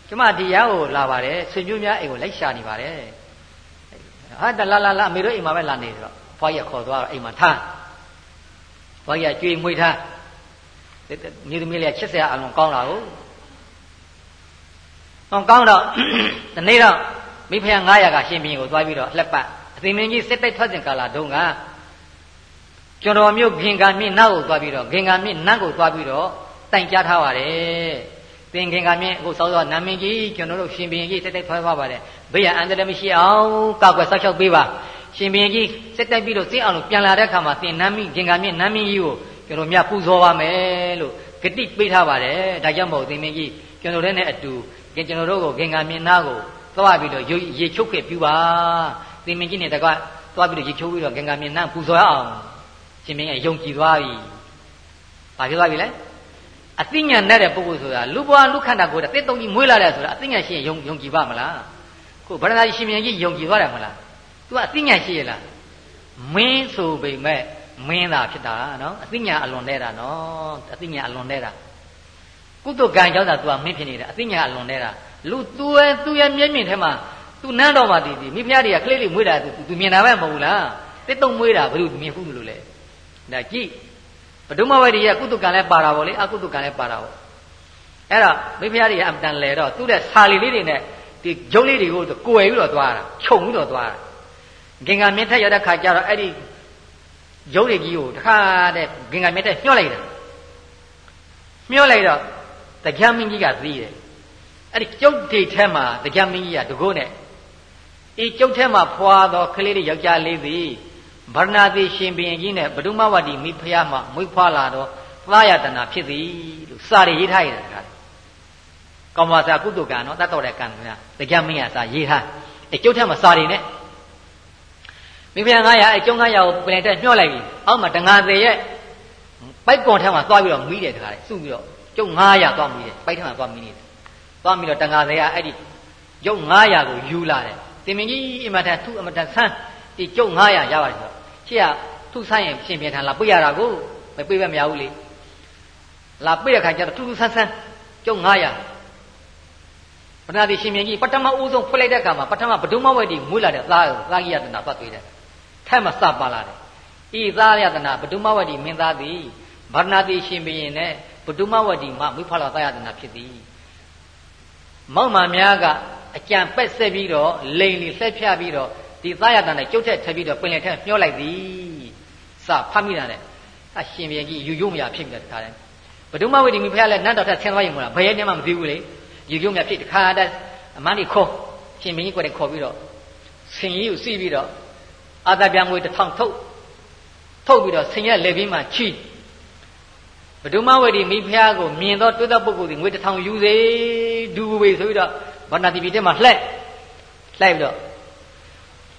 ကျမဒီရားကိုလာပါတယ်ဆွေမျိုးများအိမ်ကိုလိုက်ရှာနေပါတယ်ဟာတလာလာလာအမေတို့အိမ်မှာပဲလာနေဆိုတော့ ဘွားကြီးခေါ်သွားတော့အိမ်မှာထားဘွားကြီးကြွေမွေးထားမြေသမီးလေးချစ်စရာအလုံးကောင်းတာကိုဟောကောင်းတော့ဒီနေ့တော့မိဖုရား900ကရှင်ဘင်းကိုသွားပြီးတော့လှက်ပတ်အသိမင်းကြီးစစ်တိုက်ထွက်စဉ်ကာလတုန်းကကျွန်တော်မျိုးဂင်္ဂာမြင့်နောက်ကိုသွားပြီးတော့ဂင်္ဂာမြင့်နတ်ကိုသွားပြီးတော့တိုင်ကြားထားပါတယ်သင်ဂင်္ဂာမြင့်အခုစောစောနာမင်းကြီးကျွန်တော်တို့ရှင်ဘင်းကြီးစစ်တိုက်ထွက်သွားပါတယ်ဘေးရန်အန္တရာယ်မရှိအောင်ကောက်ွယ်ဆောက်ရှောက်ပေးပါ ရှင်ဘင်းကြီးစစ်တိုက်ပြီးတော့စိတ်အောင်လို့ပြန်လာတဲ့အခါမှာသင်နမ်းမိဂင်္ဂာမြင့်နမ်းမင်းကြီးကိုကျွန်တော်မြတ်ပူဇော်ပါမယ်လို့ဂတိပေးထားပါတယ်ဒါကြောင့်မို့သင်မင်းကြီးကျွန်တော်တို့နဲ့အတူကျွန်တော်တို့ကိုဂင်္ဂမြင်နာကိုသွားပြီးတော့ရေချုပ်ခဲ့ပြူပါသင်မင်းကြီးနဲ့တကွသွားပြီးတော့ရေချုပ်ပြီးတော့ဂင်္ဂမြင်နာပူဇော်အောင်ရှင်မင်းကယုံကြည်သွားပြီဘာဖြစ်သွားပြီလဲအသိဉာဏ်နဲ့တဲ့ပုဂ္ဂိုလ်ဆိုတာလူဘွားလူခန္ဓာကိုယ်တဲ့တုံကြီးမွေးလာတဲ့ဆိုတာအသိဉာဏ်ရှိရင်ယုံယုံကြည်ပါမလားခုဗရဏာရှင်မင်းကြီးယုံကြည်သွားတယ်မလား तू အသိဉာဏ်ရှိရလားမင်းဆိုပေမဲ့မင်းသာဖြစ်တာနော်အသိဉာဏ်အလွန်နေတာနော်အသိဉာဏ်အလွန်နေတာကုသကံကြောင့်သာ तू ကမင်းဖြစ်နေတာအသိဉာဏ်အလွန်နေတာလူ तू ရဲ့ तू ရဲ့မျက်မြင်ထဲမှာ तू နန်းတော်မှာတည်တည်မိဖုရားတွေကကလေးလေးမွေးတာ तू तू မြင်တာပဲမဟုတ်ဘူးလားတစ်တုံမွေးတာဘယ်လိုမြင်ဘူးလို့လဲဒါကြည့်ဘဒုမဝိရိယကုသကံလည်းပါတာပေါ့လေအကုသကံလည်းပါတာပေါ့အဲ့တော့မိဖုရားတွေကအမတန်လဲတော့သူ့တဲ့စာလီလေးတွေနဲ့ဒီဂျုံလေးတွေကိုကိုယ်ပြီးတော့သွားတာခြုံပြီးတော့သွားတာ ဂင်္ဂမြင့်ထက်ရတဲ့ခါကျတော့အဲ့ဒီရုပ်ရည်ကြီးကိုတခါတဲ့ဂင်္ဂမြတ်တဲ့ညှော့လိုက်တာညှော့လိုက်တော့တကြမင်းကြီးကသိတယ်အဲ့ဒီကျုပ်တွေထဲမှာတကြမင်းကြီးကတကုတ်နဲ့အေးကျုပ်ထဲမှာဖွာသောကလေးတွေယောက်ျားလေးသည်ဗရဏတိရှင်ဘင်ကြီးနဲ့ဘဒုမဝတီမိဖုရားမှမွေးဖွာလာတော့သာယတနာဖြစ်သည်လို့စာရရေးထားရတာတခါကောင်းပါစာကုသကံနော်တတ်တော်တဲ့ကံကတကြမင်းကစာရေးထားအဲကျုပ်ထဲမှာစာတွေနဲ့ မိဖုရား900အကျုံး900ကိုပြင်တဲ့ညှော့လိုက်ပြီအောက်မှာတငါသေးရဲ့ပိုက်ကွန်ထဲမှာသွားပြီးတော့မိတယ်တခါလေစုပြီးတော့ကျုံ900သွားမိတယ်ပိုက်ထဲမှာသွားမိနေတယ်သွားပြီးတော့တငါသေးကအဲ့ဒီကျုံ900ကိုယူလာတယ်တင်မင်ကြီးအမတန်သူ့အမတန်ဆန်းဒီကျုံ900ရပါတယ်ဆိုရှေ့ကသူ့ဆိုင်ရင်ရှင်ပြန်ထန်လာပြရတာကိုမပြပဲမရဘူးလေလာပြတဲ့ခါကျတော့ထူးထူးဆန်းဆန်းကျုံ900ဘုရားဒီရှင်မြင်ကြီးပထမဦးဆုံးဖွင့်လိုက်တဲ့အခါမှာပထမဘဒုမဝဲဒီမွေးလာတဲ့သားကိုသာဂိယတနာပတ်သွေးတယ် ထက်မစပါလာတယ်ဤသားယတနာဘဒုမဝတိမင်းသားသည်ဗရဏတိရှင်ဘုရင်နဲ့ဘဒုမဝတိမှမိဖလာသားယတနာဖြစ်သည်မောက်မှများကအကြံပက်ဆက်ပြီးတော့လိန်လီဆက်ဖြတ်ပြီးတော့ဒီသားယတနာကျုပ်ထက်ထပ်ပြီးတော့ပင်လယ်ထက်မျောလိုက်သည်စဖတ်မိတာနဲ့အရှင်ဘုရင်ကြီးယူယုံမရဖြစ်ပြီးတခါတည်းဘဒုမဝတိမိဖလာနတ်တော်ထက်ဆင်းသွားရင်မလားဘယ်ရဲ့မှမသိဘူးလေယူယုံမရဖြစ်တခါတည်းအမန်းကြီးခေါ်ရှင်ဘုရင်ကြီးကိုယ်တိုင်ခေါ်ပြီးတော့ဆင်ကြီးကိုစီးပြီးတော့ အာသာပြငွေတစ်ထောင်ထုတ်ထုတ်ပြီးတော့ဆင်ရဲ့လက်ပြီးမှချီဘဒုမဝေဒီမိဖုရားကိုမြင်တော့တွေ့တဲ့ပုဂ္ဂိုလ်ဒီငွေတစ်ထောင်ယူစေဒူဝေဆိုပြီးတော့ဗန္နာတိပိတက်မှာလှဲ့လှဲ့ပြီးတော့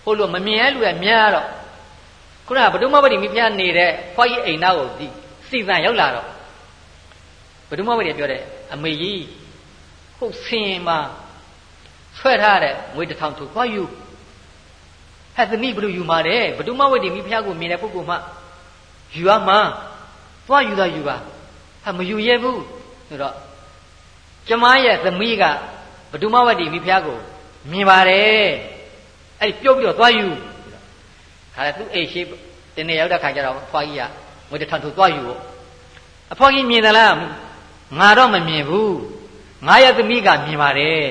ဟိုလိုမမြင်ရလူကများတော့ခုနကဘဒုမဝေဒီမိဖုရားနေတဲ့ဖွားကြီးအိမ်သားကိုဒီစီစံရောက်လာတော့ဘဒုမဝေဒီပြောတဲ့အမေကြီးဟုတ်ဆင်မှာဆွဲထားတဲ့ငွေတစ်ထောင်ထုတ်သွားယူ ဟဲ့သမီးဘလို့ယူမှာတဲ့ဘဒုမဝိတ္တိမိဖုရားကိုမြင်တဲ့ပုဂ္ဂိုလ်မှယူရမှာသွားယူတာယူပါဟာမယူရဲဘူးဆိုတော့ကျမရဲ့သမီးကဘဒုမဝိတ္တိမိဖုရားကိုမြင်ပါတယ်အဲ့ပြုတ်ပြီးတော့သွားယူခါလေသူ့အိတ်ရှိတင်းနေရောက်တဲ့ခါကျတော့ဖွားကြီးကငွေတစ်ထောင်ထုတ်သွားယူဖို့အဖွားကြီးမြင်သလားငါတော့မမြင်ဘူးငါရဲ့သမီးကမြင်ပါတယ်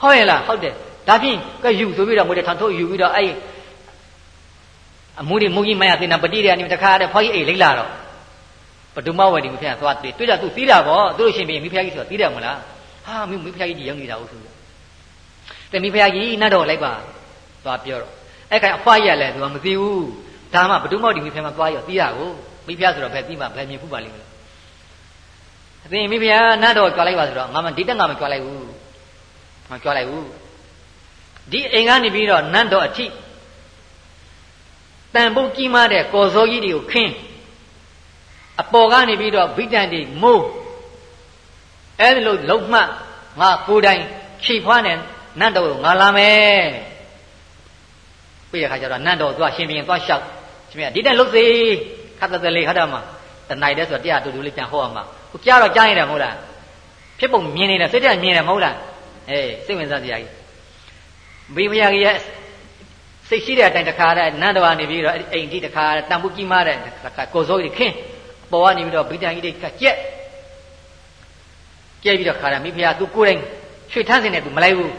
ဟုတ်ရဲ့လားဟုတ်တယ် ဒါဖြင့်ကယူဆိုပြီးတော့ငွေတစ်ထောင်ထုတ်ယူပြီးတော့အဲ့အမှုတွေမူကြီးမရသေနာပတိတွေကနေတခါတည်းဖွားကြီးအိတ်လိမ့်လာတော့ဘဒုမဝေဒီမိဖုရားသွားတွေ့တွေ့ကြသူသိတာပေါ့သူတို့ရှင်ပြမိဖုရားကြီးဆိုတာသိတယ်မလားဟာမိမိဖုရားကြီးဒီရောက်နေတာဟုတ်ဆိုပြီးတဲ့မိဖုရားကြီးနတ်တော်လိုက်ပါသွားပြောတော့အဲ့ခါအဖွားကြီးကလည်းသူကမသိဘူးဒါမှဘဒုမဝေဒီမိဖုရားမှာသွားရောသိတာကိုမိဖုရားဆိုတော့ဘယ်သိမှဘယ်မြင်ဖူးပါလိမ့်မလဲအသိမိဖုရားနတ်တော်ကြွားလိုက်ပါဆိုတော့ငါမဒီတက်ငါမကြွားလိုက်ဘူးမကြွားလိုက်ဘူး ဒီအိမ်ကနေပြီးတော့နတ်တော်အထိတန်ဖို့ကြီးမားတဲ့ကော်စောကြီးတွေကိုခင်းအပေါ်ကနေပြီးတော့ဗိတန်တွေမိုးအဲ့ဒီလိုလုံမှငါကိုယ်တိုင်ခြိဖွားနေနတ်တော်ကိုငါလာမယ်ပြည့်ရခါကျတော့နတ်တော်သွားရှင်ပြန်သွားလျှောက်ရှင်ပြန်ဒီတက်လုတ်စေခတ်တဲ့လေခတ်တာမှာတနိုင်တဲ့ဆိုတော့တရားတူတူလေးပြန်ဟောအောင်မှာကိုကြားတော့ကြားရတယ်မဟုတ်လားဖြစ်ပုံမြင်နေတယ်စိတ်တက်မြင်တယ်မဟုတ်လားအေးစိတ်ဝင်စားစရာကြီး မိဖုရားကြီးရဲ့စိတ်ရှိတဲ့အတိုင်းတခါတည်းနန္ဒဝါနေပြီးတော့အိမ်ကြီးတခါတန်ဖို့ကြီးမားတဲ့ကိုစိုးကြီးခင်းပေါ်ကနေပြီးတော့ဗိတန်ကြီးတွေကကြက်ကြက်ပြီးတော့ခါတာမိဖုရားသူကိုယ်တိုင်ရွှေထန်းစင်နဲ့သူမလိုက်ဘူး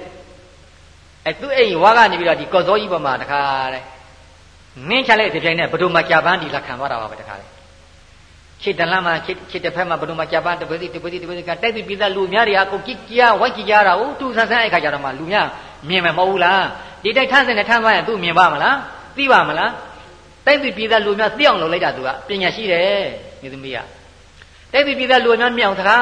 အဲသူအိမ်ဝါကနေပြီးတော့ဒီကော်စောကြီးပေါ်မှာတခါတည်းနင်းချလိုက်တဲ့ပြိုင်နဲ့ဘဒုမကြာပန်းဒီလက်ခံသွားတာပါပဲတခါတည်းခြေတလမ်းမှာခြေခြေတစ်ဖက်မှာဘဒုမကြာပန်းတပည့်တပည့်တပည့်ကတိုက်ပြီးပြီးသားလူများတွေအကုန်ကြည့်ကြဝိုက်ကြည့်ကြတာဟုတ်သူဆန်းဆန်းအဲ့ခါကြတော့မှလူများ မြင်မယ်မဟုတ်ဘူးလားဒီတိုက်ထန်းစင်နဲ့ထမ်းသွားရင်သူမြင်ပါမလားသိပါမလားတိုက်ပြီးပြီးသားလူများသိအောင်လုပ်လိုက်တာသူကပညာရှိတယ်မြေသမီးကတဲ့ဒီပြည်သားလူအများမြောင်တခါ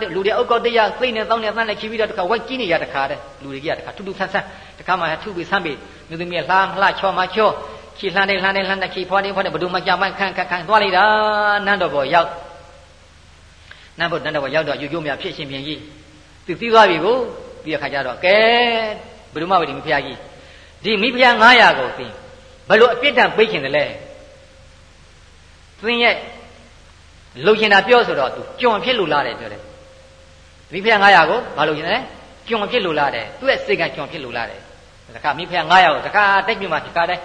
တဲ့လူတွေအုတ်ကောက်တရားစိတ်နဲ့တောင်းနဲ့သန်းနဲ့ချီပြီးတော့တခါဝိုက်ကြီးနေရတခါတဲ့လူတွေကတခါထူးထူးဆန်းဆန်းတခါမှထုပြီးဆန်းပြီးမြေသမီးကလှမ်းလှချော်မှချောချီလှမ်းနေလှမ်းနေလှမ်းနေချီဖွားနေဖွားနေဘဒုမကြမ်းခန့်ခန့်ခန့်သွားလိုက်တာနန်းတော်ပေါ်ရောက်နန်းပေါ်နန်းတော်ပေါ်ရောက်တော့ယူကျိုးများဖြစ်ရှင်ပြန်ကြီးသူသိသွားပြီကို ပြီးတဲ့ခါကျတော့ကဲဘဒုမဝတိမိဖုရားကြီးဒီမိဖုရား900ကိုသိဘယ်လိုအပြစ်ဒဏ်ပေးခြင်းတလဲသင်ရဲ့လှုပ်ရှင်တာပြောဆိုတော့ तू ကြွန်ဖြစ်လို့လာတယ်ပြောတယ်မိဖုရား900ကိုမလုပ်ရင်လဲကြွန်ဖြစ်လို့လာတယ်သူ့ရဲ့စိတ်ကကြွန်ဖြစ်လို့လာတယ်တခါမိဖုရား900ကိုတခါတိုက်ပြမှာတခါတည်း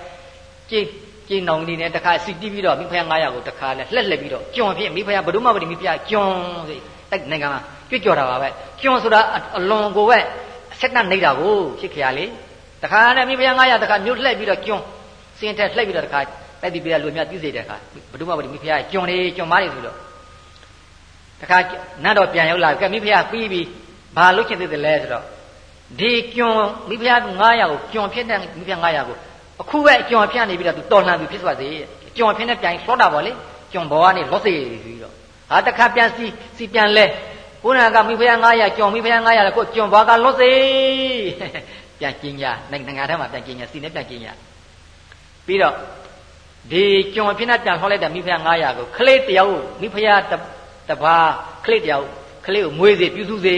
ကြည်ကြည်နောင်နေနဲ့တခါစီတီးပြီးတော့မိဖုရား900ကိုတခါလဲလှက်လှက်ပြီးတော့ကြွန်ဖြစ်မိဖုရားဘယ်သူမှမတည်မိဖုရားကြွန်ဆိုတိုက်နိုင်ငံမှာ ကြွကြော်တာပါပဲကြွန်ဆိုတာအလွန်ကိုပဲဆက်နှနေတာကိုဖြစ်ခရလေတခါနဲ့မိဖုရား900တခါမြို့လှက်ပြီးတော့ကြွန်စင်ထက်လှက်ပြီးတော့တခါတိုက်တီးပြလူများပြည့်စေတဲ့ခါဘယ်သူမှမတည်မိဖုရားကြွန်နေကြွန်မားနေဆိုတော့တခါနတ်တော်ပြန်ရောက်လာကဲမိဖုရားပြီးပြီးဘာလုပ်ချင်သေးတယ်လဲဆိုတော့ဒီကြွန်မိဖုရား900ကိုကြွန်ဖြစ်တဲ့မိဖုရား900ကိုအခုပဲအကြွန်ပြနေပြီးတော့သူတော်လှန်သူဖြစ်သွားစေအကြွန်ဖြစ်နေပြန်ဆောတာပေါ့လေကြွန်ဘောကနေလော့စေပြီးတော့ဟာတခါပြန်စီစီပြန်လဲ ကိုနာကမိဖုရား900ကြွန်မိဖုရား900လည်းကိုကြွန်ဘောကလော့စေပြန်ကျင်ညာနိုင်ငံထဲမှာပြန်ကျင်ညာစီနဲ့ပြန်ကျင်ညာပြီးတော့ဒီကြွန်ဖြစ်နေပြန်ဆောလိုက်တဲ့မိဖုရား900ကိုခလေးတယောက်မိဖုရားတပါးခလေးတယောက်ကလေးကိုမွေးစေပြုစုစေ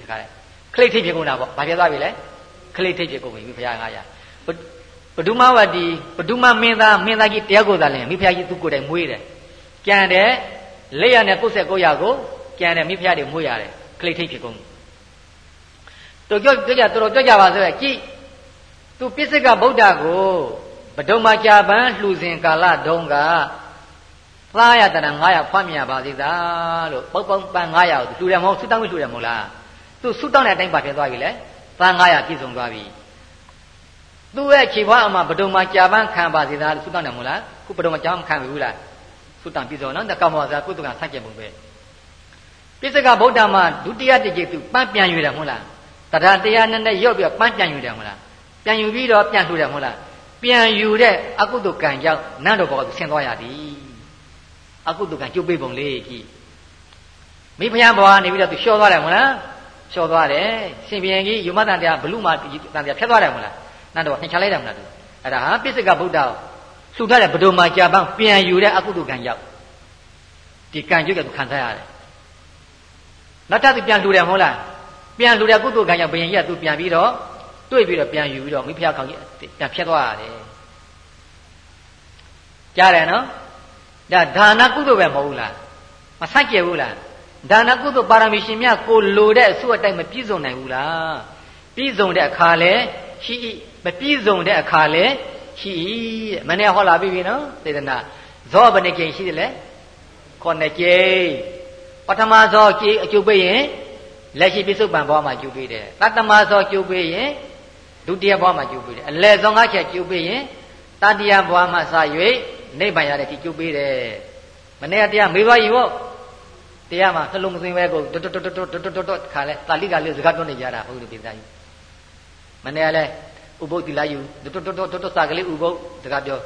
တခါလေခလေးထိပ်ဖြစ်ကုန်တာပေါ့ဘာဖြစ်သွားပြီလဲခလေးထိပ်ဖြစ်ကုန်ပြီမိဖုရား900ဘဒုမဝတီဘဒုမမင်းသားမင်းသားကြီးတရားကိုသာလင်မိဖုရားကြီးသူ့ကိုယ်တိုင်မွေးတယ်ကြံတယ်လက်ရနဲ့ကိုယ်ဆက်ကိုရကို ကြံတယ်မိဖုရားတွေမွေးရတယ်ခလိတ်ထိတ်ဖြစ်ကုန်တော်ကြောကြကြတော်တော်ကြကြပါဆိုရကြည့်သူပိစိကဗုဒ္ဓကိုဘဒုမကြာပန်းလှူစဉ်ကာလတုန်းကသားရတနာ900ဖွမ်းမြပါသေးတာလို့ပုတ်ပုတ်ပန်း900ကိုလှူတယ်မဟုတ်ဆူတောင်းလှူတယ်မဟုတ်လားသူဆူတောင်းတဲ့အတိုင်းပါဖြစ်သွားပြီလေသား900ပြည့်စုံသွားပြီသူ့ရဲ့ခြေဖွားအမဘဒုံမှာကြာပန်းခံပါစေသားလို့သုတ္တတယ်မို့လားခုဘဒုံမှာကြာမခံဘူးလားသုတ္တပြည့်စုံနော်တက္ကမောသာကုသကဆန့်ကျင်ပုံပဲ ပိစကဗုဒ္ဓမှာဒုတိယတကြိမ်သူပန်းပြန်ယူတယ်မို့လားတရားတရားနဲ့နဲ့ရော့ပြီးပန်းပြန်ယူတယ်မို့လားပြန်ယူပြီးတော့ပြန်လှူတယ်မို့လားပြန်ယူတဲ့အကုသိုလ်ကံကြောင့်နတ်တော်ဘောကဆင်းသွားရသည်အကုသိုလ်ကံကျုပ်ပိပုံလေးကြည့်မိဖုရားဘဝနေပြီးတော့သူလျှော့သွားတယ်မို့လားလျှော့သွားတယ်ရှင်ပြန်ကြီးယူမတန်တရားဘလူမတန်တရားဖြတ်သွားတယ်မို့လားနတ်တော်နှင်ချလိုက်တယ်မလားသူအဲ့ဒါဟာပိစိကဗုဒ္ဓလှူထားတဲ့ဘဒုံမှာကြာပန်းပြန်ယူတဲ့အကုသိုလ်ကံရောက်ဒီကံကျုပ်ကသူခံစားရတယ် နောက်ထပ်သူပြန်လှူတယ်မဟုတ်လားပြန်လှူတဲ့ကုသိုလ်ကံရောက်ဘယင်ကြီးကသူပြန်ပြီးတော့တွေ့ပြီးတော့ပြန်ယူပြီးတော့မိဖုရားခေါင်းကြီးပြန်ဖြတ်သွားရတယ်ကြားတယ်နော်ဒါဒါနကုသိုလ်ပဲမဟုတ်ဘူးလားမဆိုင်ကြဘူးလားဒါနကုသိုလ်ပါရမီရှင်မြတ်ကိုလိုတဲ့အစုအတိုင်းမပြည့်စုံနိုင်ဘူးလားပြည့်စုံတဲ့အခါလဲရှိမပြည့်စုံတဲ့အခါလဲရှိတဲ့မနေ့ဟောလာပြီနော်သေဒနာဇောဘယ်နှကြိမ်ရှိတယ်လဲခုနှစ်ကြိမ် ပထမဇောကြိမ်အကျုပ်ပေးရင်လက်ရှိပြစ္ဆုတ်ပံဘဝမှာကျုပ်ပေးတယ်တတမဇောကျုပ်ပေးရင်ဒုတိယဘဝမှာကျုပ်ပေးတယ်အလယ်ဆုံးငါးချက်ကျုပ်ပေးရင်တတိယဘဝမှာစ၍နိဗ္ဗာန်ရတဲ့အထိကျုပ်ပေးတယ်မနေ့ကတရားမေးသွားရင်ဟုတ်တရားမှာနှလုံးမသွင်းပဲကိုတွတ်တွတ်တွတ်တွတ်တွတ်တွတ်ခါလဲတာလိကလေးစကားပြောနေကြတာဘုရားပြည်သားကြီးမနေ့ကလည်းဥပုပ်တိလာယူတွတ်တွတ်တွတ်တွတ်စာကလေးဥပုပ်စကားပြော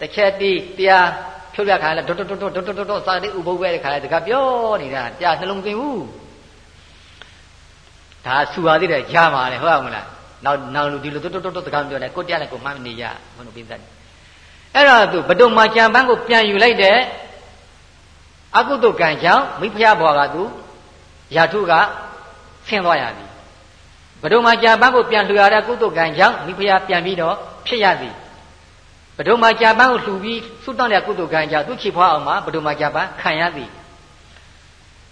တစ်ချက်တီးတရား ဖြုတ်ရခါလဲတွတ်တွတ်တွတ်တွတ်တွတ်တွတ်စာလေးဥပုပ်ပဲခါလဲစကားပြောနေတာတရားနှလုံးသွင်းဘူးဒါဆူပါသေးတယ်ကြားမှာလေဟုတ်မလားနောက်နောက်လူဒီလိုတွတ်တွတ်တွတ်စကားပြောတယ်ကိုတရားနဲ့ကိုမှမနေရဘုန်းတော်ပြည်သားအဲ့တော့သူဘဒုံမှာကြံပန်းကိုပြန်ယူလိုက်တဲ့အကုသိုလ်ကံကြောင့်မိဖုရားဘွားကသူရာထုကဆင်းသွားရသည်ဘဒုံမှာကြာပန်းကိုပြန်လှူရတဲ့ကုသိုလ်ကံကြောင့်မိဖုရားပြန်ပြီးတော့ဖြစ်ရသည် ဘဒုံမှာကြာပန်းကိုလှူပြီးသုတ္တန်တဲ့ကုသိုလ်ကံကြောင့်သူချီဖွားအောင်မှာဘဒုံမှာကြာပန်းခံရသည်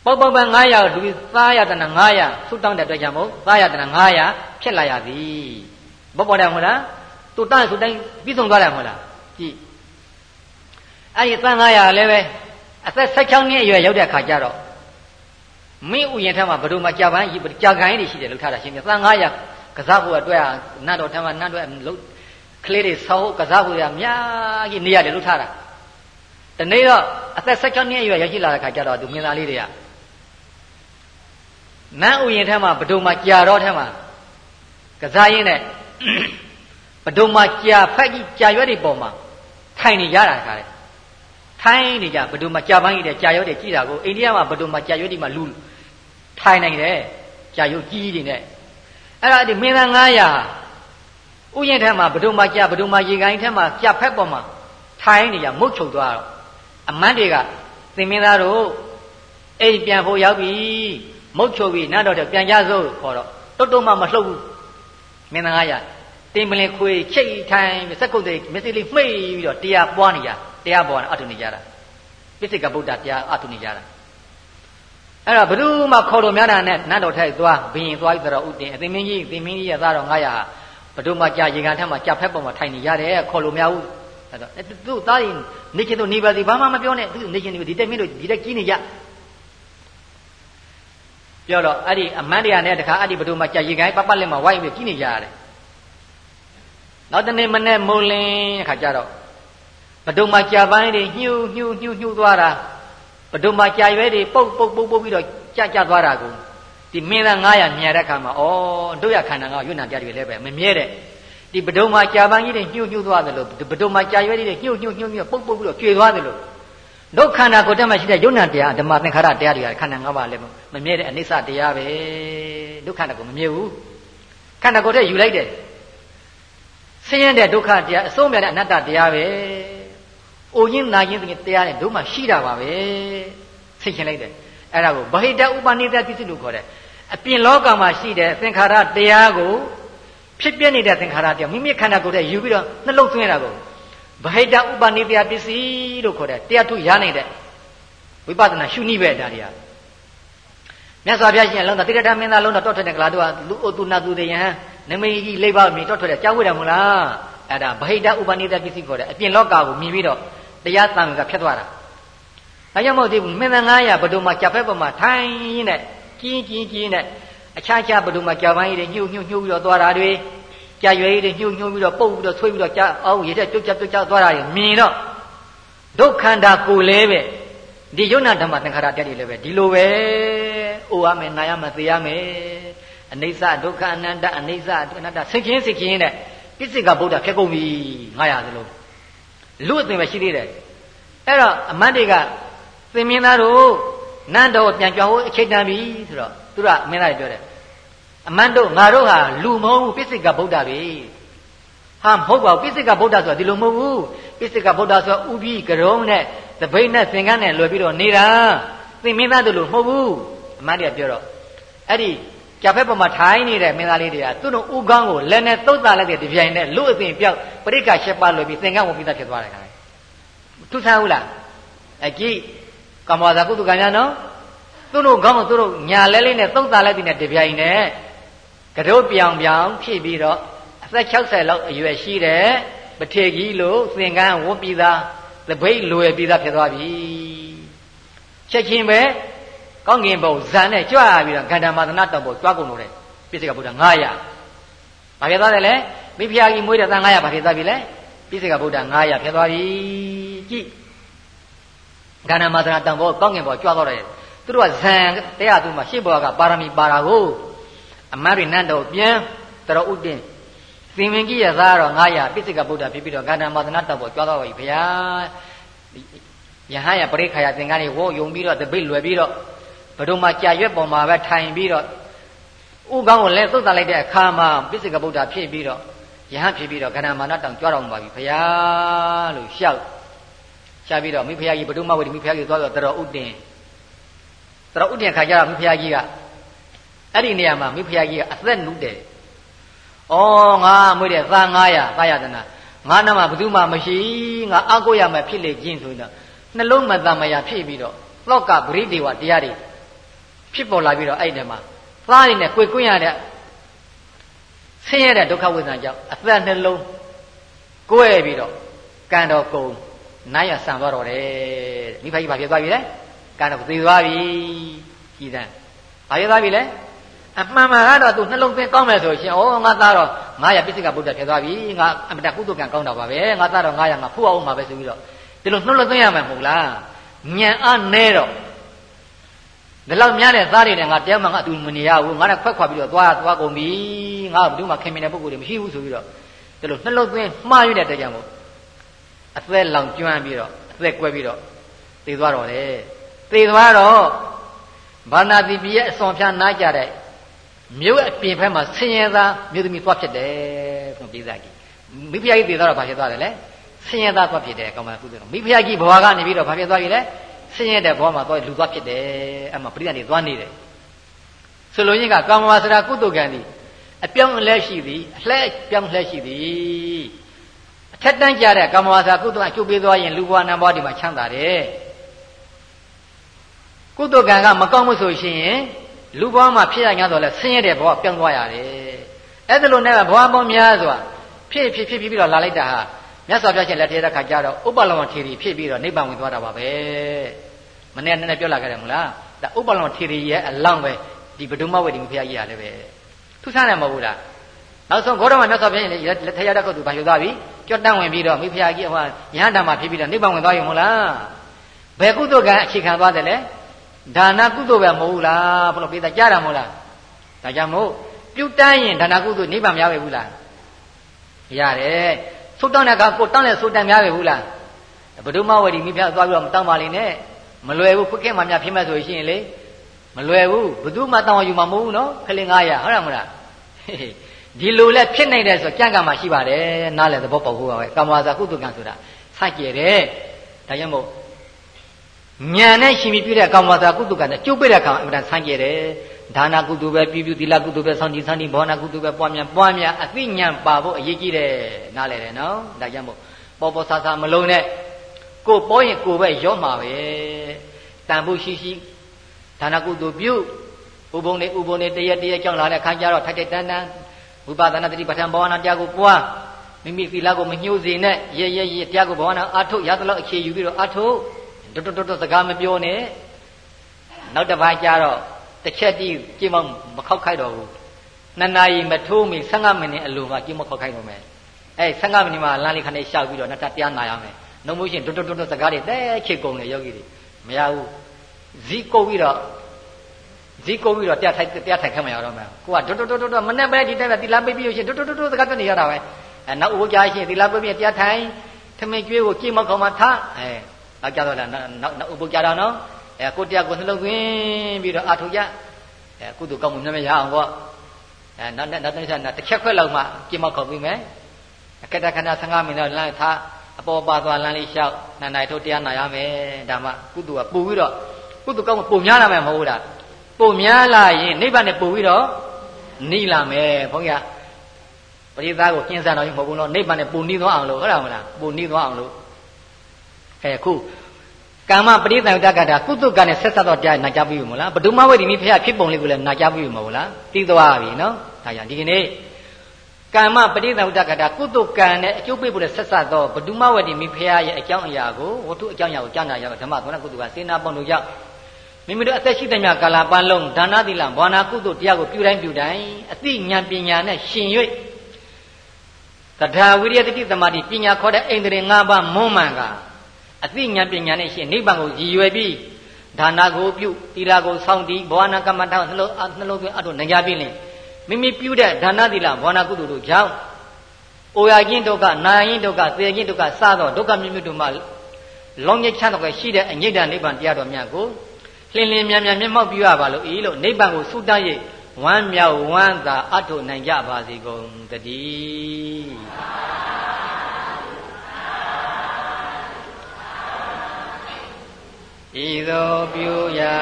ပုပ္ပပန်900လူသားရတနာ900သုတ္တန်တဲ့အတွက်ကြောင့်မို့သားရတနာ900ဖြစ်လာရသည်ဘောပေါ်တယ်မဟုတ်လားသူတန်းသူတိုင်းပြီးဆုံးသွားတယ်မဟုတ်လားကြည့်အဲ့ဒီသား900လည်းပဲအသက်16နှစ်အရွယ်ရောက်တဲ့ခါကျတော့မင်းဥယျာဉ်ထက်မှာဘယ်လိုမှကြာပန်းကြာခိုင်းနေရှိတယ်လို့ထားတာရှင်ပြသံ900ကစားဖို့အတွက်နတ်တော်ထက်မှာနတ်တော်လို့ ကလေးတွေဆောက်ကစားဖို့ရအများကြီးနေရတယ်လို့ထားတာတနေ့တော့အသက်16နှစ်အရွယ်ရောက်ရှိလာတဲ့ခါကျတော့သူမင်းသားလေးတွေကနတ်ဥယျာဉ်ထက်မှာဘယ်လိုမှကြာတော့ထက်မှာကစားရင်းနဲ့ဘယ်လိုမှကြာဖက်ကြီးကြာရွက်တွေပေါ်မှာထိုင်နေရတာခါလေထိုင်းနေကြဘဒုံမှာကြာပန်းကြီးတဲ့ကြာရွတ်တဲ့ကြည်တာကိုအိန္ဒိယမှာဘဒုံမှာကြာရွတ်ဒီမှာလူထိုင်းနိုင်တယ်ကြာရွတ်ကြီးတွေနဲ့အဲ့ဒါဒီမင်းသား900 ဥယျာဉ်ထဲမှာဘဒုံမှာကြာဘဒုံမှာရေကိုင်းထဲမှာကြာဖက်ပေါ်မှာထိုင်းနေကြမုတ်ချုပ်သွားတော့အမန်းတွေကသင်မင်းသားတို့အိမ်ပြန်ဖို့ရောက်ပြီမုတ်ချုပ်ပြီနတ်တော်တဲ့ပြန်ကြစို့ခေါ်တော့တုတ်တုတ်မှမလှုပ်ဘူးမင်းသား900တင်ပလင်ခွေချိတ်ထိုင်စက်ကုတ်တွေမျက်စိလေးမှိတ်ပြီးတော့တရားပွားနေကြတရားပွားနေအထုနေကြတာပိစိကဗုဒ္ဓတရားအထုနေကြတာအဲ့တော့ဘယ်သူမှခေါ်တော်များတာနဲ့နတ်တော်ထိုက်သွားဘရင်သွားပြီးတော့ဥတင်အသိမင်းကြီးအသိမင်းကြီးရသားတော်900ဟာ ဘယ်သူမှကြာရေကန်ထက်မှကြာဖက်ပေါ်မှာထိုင်နေရတယ်ခေါ်လို့မရဘူးအဲ့တော့သူ့သားရင်နေချင်တော့နေပါစီဘာမှမပြောနဲ့သူနေချင်နေဒီတက်မင်းတို့ဒီတက်ကြီးနေကြပြောတော့အဲ့ဒီအမန်းတရားနဲ့တခါအဲ့ဒီဘယ်သူမှကြာရေကန်ပတ်ပတ်လက်မှာဝိုင်းပြီးကြီးနေကြရတယ်နောက်တနေ့မနေ့မိုးလင်းခါကြတော့ဘဒုံမှာကြာပန်းတွေညှူးညှူးညှူးညှူးသွားတာဘဒုံမှာကြာရွဲတွေပုတ်ပုတ်ပုတ်ပုတ်ပြီးတော့ကြာကြာသွားတာကို ဒီမင်းသား900မြင်တဲ့အခါမှာဩတို့ရခန္ဓာကရွတ်နာတရားတွေလည်းပဲမမြဲတဲ့ဒီဘဒုံမှာကြာပန်းကြီးတွေညှူးညှူးသွားတယ်လို့ဘဒုံမှာကြာရွဲတွေညှူးညှူးညှူးညှူးပုတ်ပုတ်ပြီးတော့ကျွေသွားတယ်လို့ဒုက္ခန္ဓာကိုတက်မှရှိတဲ့ယုံနာတရားဓမ္မသင်္ခါရတရားတွေကခန္ဓာ၅ပါးလည်းမမြဲတဲ့အနိစ္စတရားပဲဒုက္ခန္ဓာကိုမမြဲဘူးခန္ဓာကိုယ်တည်းယူလိုက်တယ်ဆင်းရဲတဲ့ဒုက္ခတရားအဆုံးမြတ်တဲ့အနတ္တတရားပဲ။အိုရင်းနာရင်းတရားနဲ့တို့မှရှိတာပါပဲ။သိချင်လိုက်တယ်။အဲ့ဒါကိုဗဟိတဥပနိဒပစ္စည်းလို့ခေါ်တယ်။ အပြင်လောကမှာရှိတဲ့သင်္ခါရတရားကိုဖြစ်ပြနေတဲ့သင်္ခါရတရားမိမိခန္ဓာကိုယ်ထဲယူပြီးတော့နှလုံးသွင်းတာကိုဗဟိတဥပနိဒပစ္စည်းလို့ခေါ်တယ်။တရားထုရနိုင်တဲ့ဝိပဿနာရှုနိပဲဒါတွေကမြတ်စွာဘုရားရှင်အလုံးတော်တိရထမင်းသားလုံးတော်တောထွက်တဲ့ကလာတို့ကလူအိုသူနာသူတွေယဟန်နမိတ်ကြီးလေးပါးမြင်တော့ထွက်တယ်ကြားဝဲတယ်မလားအဲ့ဒါဗဟိတဥပနိဒပစ္စည်းခေါ်တယ်အပြင်လောကကိုမြင်ပြီးတော့တရားသံကဖြတ်သွားတာဒါကြောင့်မို့ဒီမင်းသား900ဘဒုံမှာကြက်ဖက်ပေါ်မှာထိုင်နဲ့ ကြီးကြီးကြီးနဲ့အခြားခြားဘဒုံမှာကြာပန်းကြီးတွေညှို့ညှို့ညှို့ပြီးတော့သွားတာတွေကြာရွယ်ကြီးတွေညှို့ညှို့ပြီးတော့ပုတ်ပြီးတော့ဆွေးပြီးတော့ကြာအောင်ရေတဲ့ပြုတ်ကြပြုတ်ကြသွားတာတွေမြင်တော့ဒုက္ခန္တာကိုလဲပဲဒီယုံနာဓမ္မသင်္ခါရတက်တွေလည်းပဲဒီလိုပဲအိုရမယ်နာရမယ်သိရမယ်အနိစ္စဒုက္ခအနန္တအနိစ္စအနတ္တစိတ်ချင်းစိတ်ချင်းတဲ့ပြစ္ဆေကဗုဒ္ဓဖြစ်ကုန်ပြီ900သလုံးလူအသင်ပဲရှိသေးတယ်အဲ့တော့အမတ်တွေကသင်မင်းသားတို့ နန်းတော်ပြန်ကြောက်ဖို့အချိန်တန်ပြီဆိုတော့သူကမင်းသားတွေပြောတယ်အမတ်တို့ငါတို့ဟာလူမဟုတ်ဘူးပြစ္ဆေကဗုဒ္ဓပဲဟာမဟုတ်ပါဘူးပြစ္ဆေကဗုဒ္ဓဆိုတာဒီလိုမဟုတ်ဘူးပြစ္ဆေကဗုဒ္ဓဆိုတာဥပိကရုံးနဲ့တပိတ်နဲ့သင်္ကန်းနဲ့လွယ်ပြီးတော့နေတာသင်မင်းသားတို့လို့မဟုတ်ဘူးအမတ်တွေကပြောတော့အဲ့ဒီကြဖက်ပေါ်မှာထိုင်နေတဲ့မင်းသားလေးတွေကသူ့တို့ဥကောင်းကိုလက်နဲ့သုတ်တာလိုက်တဲ့ဒီပြိုင်နဲ့လူအသိပြောက်ပရိက္ခရှက်ပါလွယ်ပြီးသင်္ကန်းဝင်ပြီးသားဖြစ်သွားတယ်ခါထူးဆန်းဘူးလားအကြည့် ကမ္မဝါစာကုသကံညာနော်သူတို့ကောင်းသူတို့ညာလဲလေးနဲ့သုတ်တာလိုက်တဲ့ဒီပြိုင်နဲ့ကတုတ်ပြောင်ပြောင်ဖြစ်ပြီးတော့အသက်60လောက်အရွယ်ရှိတဲ့ပထေကြီးလို့သင်္ကန်းဝတ်ပြီးသားသပိတ်လွယ်ပြီးသားဖြစ်သွားပြီချက်ချင်းပဲကောင်းကင်ဘုံဇန်နဲ့ကြွပြီးတော့ဂန္ဓမာသနာတော်ဘုံကြွားကုန်လို့တဲ့ပြစ္ဆေကဗုဒ္ဓ900ဘာဖြစ်သွားတယ်လဲမိဖုရားကြီးမွေးတဲ့သား900ဘာဖြစ်သွားပြီလဲပြစ္ဆေကဗုဒ္ဓ900ဖြစ်သွားပြီကြည့် ဂန္ဓမာသနာတော်ဘုံကောင်းကင်ဘုံကြွားသွားတယ်သူတို့ကဇန်တရားသူမှာရှေ့ဘဝကပါရမီပါတာကိုအမတ်ရိနတ်တော်ပြန်တော်ဥတ္တင်သင်္ဝင်ကြီးရသားတော့900ပြစ္ဆေကဗုဒ္ဓဖြစ်ပြီးတော့ဂန္ဓမာသနာတော်ဘုံကြွားသွားပြီဘုရားယဟန်ရပရိခါယသင်္ကန်းတွေဝေါ်ယုံပြီးတော့တပိတ်လွယ်ပြီးတော့ဘဒုံမှာကြာရွက်ပေါ်မှာပဲထိုင်ပြီးတော့ဥကောင်းကိုလည်းသုတ်တလိုက်တဲ့အခါမှာပိစိကဗုဒ္ဓဖြစ်ပြီးတော့ယဟန်ဖြစ်ပြီးတော့ကဏ္ဍမာနတောင်ကြွတော်မူပါပြီဘုရားလို့ရှောက် ရှားပြီးတော့မိဖုရားကြီးဘဒုမဝိမိဖုရားကြီးသွားတော့တတော်ဥတင်တတော်ဥတင်ခါကျတော့မိဖုရားကြီးကအဲ့ဒီနေရာမှာမိဖုရားကြီးကအသက်နုတယ်ဩငါမွေးတဲ့သား900သားရတနာငါနာမှာဘယ်သူမှမရှိငါအကိုရမယ်ဖြစ်လေခြင်းဆိုတော့နှလုံးမသမယာဖြစ်ပြီးတော့လောကပရိဒေဝတရားတွေဖြစ်ပေါ်လာပြီးတော့အဲ့ဒီမှာသားတွေနဲ့ကြွေကွင်းရတဲ့ဆင်းရဲတဲ့ဒုက္ခဝေဒနာကြောင့်အသက်နှလုံးကိုယ်ပြီးတော့ကံတော်ကုံနို င်ရဆံသွားတော့တယ်မိဖကြီးဘာဖြစ်သွားပြီလဲကံတော်သေသွားပြီကြည်တန်းဘာဖြစ်သွားပြီလဲအမှန်မှန်ကတော့သူနှလုံးသွင်းကောင်းမယ်ဆိုရှင်ဩငါသားတော့900ပြစ္ဆကဗုဒ္ဓဖြစ်သွားပြီငါအမတကုသကံကောင်းတာပါပဲငါသားတော့900ငါဖူအောင်မှာပဲဆိုပြီးတော့ဒီလိုနှလုံးသွင်းရမှာမဟုတ်လားညံအားနဲတော့ဒီလောက်များတဲ့သားတွေနဲ့ငါတဲမှငါအတူမနေရဘူးငါနဲ့ခွက်ခွာပြီးတော့သွားသွားကုန်ပြီငါဘယ်သူမှခင်မင်တဲ့ပုဂ္ဂိုလ်တွေမရှိဘူးဆိုပြီးတော့ဒီလိုနှလုံးသွင်းမှားရတဲ့တရားမို့ အသက်လောင်ကျွမ်းပြီးတော့အသက်ကွဲပြီးတော့သေသွားတော့လေသေသွားတော့ဘာနာတိပြည်ရဲ့အစွန်ဖြားနားကြတဲ့မြို့အပြင်ဘက်မှာဆင်းရဲသားမြို့သမီးသွားဖြစ်တယ်ဘုရားပြည်သားကြီးမိဖုရားကြီးသေသွားတော့ဘာဖြစ်သွားတယ်လဲဆင်းရဲသားသွားဖြစ်တယ်ကောင်းပါကုသိုလ်မိဖုရားကြီးဘဝကနေပြီးတော့ဘာဖြစ်သွားပြီလဲဆင်းရဲတဲ့ဘဝမှာသွားလူသွားဖြစ်တယ်အဲ့မှာပရိသတ်တွေသွားနေတယ်ဆိုလိုရင်းကကာမဝါစရာကုသိုလ်ကံသည်အပြောင်းအလဲရှိသည်အလှဲပြောင်းလဲရှိသည်အ ထက်တန်းကြတဲ့ကာမဝါစာကုသိုလ်အကျုပ်ပေးသွားရင်လူဘဝနံဘဝဒီမှာချမ်းသာတယ်ကုသိုလ်ကံကမကောင်းမှုဆိုရှင်လူဘဝမှာဖြစ်ရ냐ဆိုလဲဆင်းရဲတဲ့ဘဝပြောင်းသွားရတယ်အဲ့ဒါလိုနဲ့ဘဝပေါင်းများစွာဖြစ်ဖြစ်ဖြစ်ပြီးတော့လာလိုက်တာဟာမြတ်စွာဘုရားရှင်လက်ထက်တဲ့ခါကျတော့ဥပ္ပလောင်ထေရီဖြစ်ပြီးတော့နိဗ္ဗာန်ဝင်သွားတာပါပဲမနေ့ကနည်းနည်းပြောလာခဲ့တယ်မလားဒါဥပ္ပလောင်ထေရီရဲ့အလောင်းပဲဒီဗဒုမဝေဒီမဖရာကြီးရတယ်ပဲထူးဆန်းတယ်မဟုတ်ဘူးလား နောက်ဆုံးဂေါတမမြတ်စွာဘုရားရှင်လက်ထက်ရတဲ့ကုသိုလ်ဘာယူသွားပြီကြော့တန်းဝင်ပြီးတော့မိဖရာကြီးဟိုရဟန္တာမှာဖြစ်ပြီးတော့နိဗ္ဗာန်ဝင်သွားရုံမဟုတ်လားဘယ်ကုသိုလ်ကံအခြေခံသွားတယ်လဲဒါနကုသိုလ်ပဲမဟုတ်ဘူးလားဘလို့ပြေးတာကြားတာမဟုတ်လားဒါကြောင့်မို့ပြုတ်တန်းရင်ဒါနကုသိုလ်နိဗ္ဗာန်မရပဲဘူးလားရတယ်သုတ်တန်းတဲ့အခါကိုတန်းလဲသုတ်တန်းများပဲဘူးလားဘဒုမဝရီမိဖုရားသွားပြီးတော့မတောင်းပါလိမ့်နဲ့မလွယ်ဘူးခွက်ခဲမှများဖြစ်မဲ့ဆိုရှင်လေမလွယ်ဘူးဘသူမှတောင်းယူမှာမဟုတ်ဘူးနော်ခလင်900ဟုတ်တယ်မလား ဒီလိုလဲဖြစ်နိုင်တယ်ဆိုကြံ့ကမှရှိပါတယ်နားလဲသဘောပေါက်ဖို့ပါပဲကာမဝါစာကုသကံဆိုတာစကြယ်တယ်ဒါကြောင့်မို့ညာနဲ့ရှင်ပြီးပြတဲ့ကာမဝါစာကုသကံနဲ့ကျုပ်ပြတဲ့အခါအမှန်တန်ဆန်းကြယ်တယ်ဒါနာကုသိုလ်ပဲပြုပြုသီလကုသိုလ်ပဲဆောင်းကြည်ဆောင်းကြည်ဘောနာကုသိုလ်ပဲပွားများပွားများအသိဉာဏ်ပါဖို့အရေးကြီးတယ်နားလဲတယ်နော်ဒါကြောင့်မို့ပေါ်ပေါ်ဆာဆာမလုံးနဲ့ကိုပေါ်ရင်ကိုပဲရောမှာပဲတန်ဖို့ရှိရှိဒါနာကုသိုလ်ပြုဥပုံနေဥပုံနေတရတရကြောင့်လာတဲ့ခါကျတော့ထိုက်တဲ့တန်းတန်း ဝိပဿနာတတိပဋ္ဌာန်ဘာဝနာတရားကိုပွားမိမိသီလကိုမညှိုးစေနဲ့ရဲရဲရဲတရားကိုဘာဝနာအာထုတ်ရသလောက်အခြေယူပြီးတော့အာထုတ်တွတ်တွတ်တွတ်စကားမပြောနဲ့နောက်တစ်ပိုင်းကျတော့တစ်ချက်တည်းကြင်မမခောက်ခိုက်တော့ဘူးနှစ်နာရီမထိုးမီ15မိနစ်အလိုမှကြင်မခောက်ခိုက်တော့မယ်အဲ15မိနစ်မှလမ်းလေးခနဲ့ရှောက်ပြီးတော့နှစ်ထပ်တရားနာရမယ်နှုတ်မို့ရှင်တွတ်တွတ်တွတ်စကားတွေတဲချစ်ကုန်တယ်ယောဂီတွေမရဘူးဇီးကုတ်ပြီးတော့ ဇီးကုတ်ပြီးတော့တရားထိုက်တရားထိုက်ခက်မရတော့မယ်ကိုကတွတ်တွတ်တွတ်တွတ်မနဲ့ပဲဒီတိုင်းပဲသီလပိတ်ပြီးရှင်တွတ်တွတ်တွတ်စကားပြောနေရတာပဲအဲနောက်ဥပ္ပကြားရှင်သီလပိတ်ပြီးတရားထိုင်ထမင်းကျွေးကိုကြိမ်မောက်ခေါ်မှထားအဲနောက်ကြတော့လားနောက်နောက်ဥပ္ပကြားတော့နော်အဲကိုတရားကိုနှလုံးသွင်းပြီးတော့အာထုကြအဲကုသိုလ်ကောင်းမှုများများရအောင်ပေါ့အဲနောက်နောက်နောက်တစ်ချက်တစ်ချက်ခွက်လောက်မှကြိမ်မောက်ခေါ်ပြီးမယ်အခက်တခဏ15မိနစ်လမ်းထားအပေါ်ပါသွားလမ်းလေးလျှောက်နှစ်နိုင်ထုတ်တရားနာရမယ်ဒါမှကုသိုလ်ကပို့ပြီးတော့ကုသိုလ်ကောင်းမှုပုံများလာမယ်မဟုတ်ဘူးလား ပုံများလာရင်နိဗ္ဗာန်နဲ့ပို့ပြီးတော့နိလာမယ်ဘုန်းကြီးပရိသတ်ကိုကျင်းစံတော်ကြီးမဟုတ်ဘူးနော်နိဗ္ဗာန်နဲ့ပုံနှီးသွားအောင်လို့ဟုတ်လားမလားပုံနှီးသွားအောင်လို့အဲခုကာမပရိသတ်တက္ကတာကုသကံနဲ့ဆက်ဆက်တော့တရားနာကြပြီမို့လားဘဒုမဝိဒီမိဖះဖြစ်ပုံလေးကိုလည်းနာကြပြီမို့လားသိသွားပြီနော်ဒါကြောင့်ဒီကနေ့ကာမပရိသဝတ္တကတာကုသကံနဲ့အကျိုးပေးဖို့ဆက်ဆက်သောဘဒုမဝတ္တိမိဖုရားရဲ့အကြောင်းအရာကိုဝတ္ထုအကြောင်းအရာကိုကြားနာရတော့ဓမ္မသောဏကုသကစေနာပေါင်းတို့ရောက် မိမိတို့အသက်ရှိသမျှကာလပတ်လုံးဒါနသီလဘာနာကုသတရားကိုပြုတိုင်းပြုတိုင်းအသိဉာဏ်ပညာနဲ့ရှင်၍တထာဝိရိယတတိသမာဓိပညာခေါ်တဲ့အိန္ဒြေ၅ပါးမွန်းမှန်ကအသိဉာဏ်ပညာနဲ့ရှင်နိဗ္ဗာန်ကိုရည်ရွယ်ပြီးဒါနကိုပြုသီလကိုစောင့်တည်ဘာနာကမ္မထာနှလုံးနှလုံးသွင်းအထုနိုင်ကြပြီလေမိမိပြုတဲ့ဒါနသီလဘာနာကုသိုလ်တို့ကြောင့်အိုရခြင်းဒုက္ခနာရင်ဒုက္ခသေခြင်းဒုက္ခစသောဒုက္ခမျိုးမျိုးတို့မှလောင်မြချမ်းတော့ရှိတဲ့အငိဋ္ဌနိဗ္ဗာန်တရားတော်မြတ်ကို လင်းလင်းမြန်မြန်မျက်မှောက်ပြုရပါလို့ဤလို့နိဗ္ဗာန်ကိုဆုတတ်၍ဝမ်းမြောက်ဝမ်းသာအထုနိုင်ကြပါစေကုန်တည်းဤသို့ပြုရာ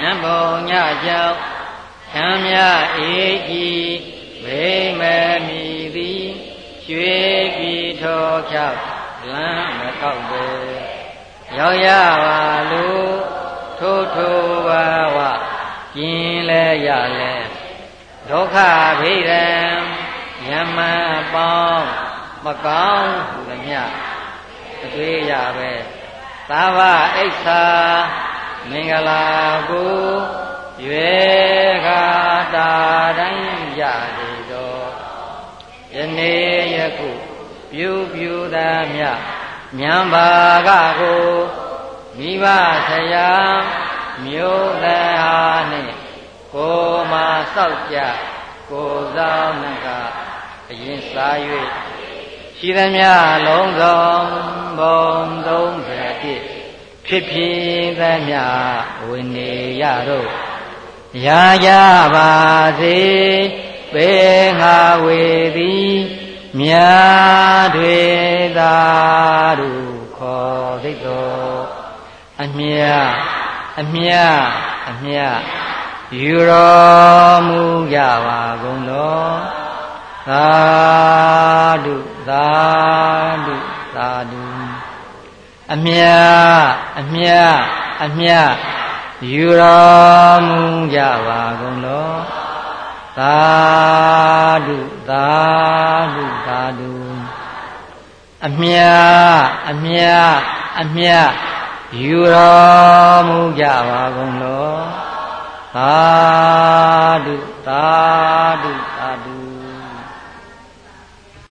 နံဘုံညကြောင့်ချမ်းမြအေးဤဝိမမီသည်ရွှေပြည်ထောဖြောက်လမ်းမကောက်ပေရောက်ရပါလို့ ထိုးထိုးဝါဝကျင်လဲရလဲဒုက္ခဗိရံယမပေါင်းမကောင်းဟုလည်းမြတ်အတွေ့ရပဲသာဝအိဋ္ဌာမင်္ဂလာကိုရွယ်ခါတာတိုင်းရသည်သောယနေ့ယခု ပြုပြုသာမြညံပါကကို မိဘဆရာမျိုးသားဟာနှင့်ကိုမာစောက်ကြကိုဆောင်နှကအရင်စား၍ရှိသမျှလုံးစုံဘုံသုံးဖြင့်ဖြစ်ဖြစ်သမျှဝိနေရတို့ရာကြပါစေပေငါဝေသည်မြာတွေသာတို့ခေါ်သိတော် အမြအမြအမြယူတော်မူကြပါကုန်တော်သာဓုသာဓုသာဓုအမြအမြအမြယူတော်မူကြပါကုန်တော်သာဓုသာဓုသာဓုအမြအမြအမြ ယူတော်မူကြပါကုန်တော်သာဓုသာဓု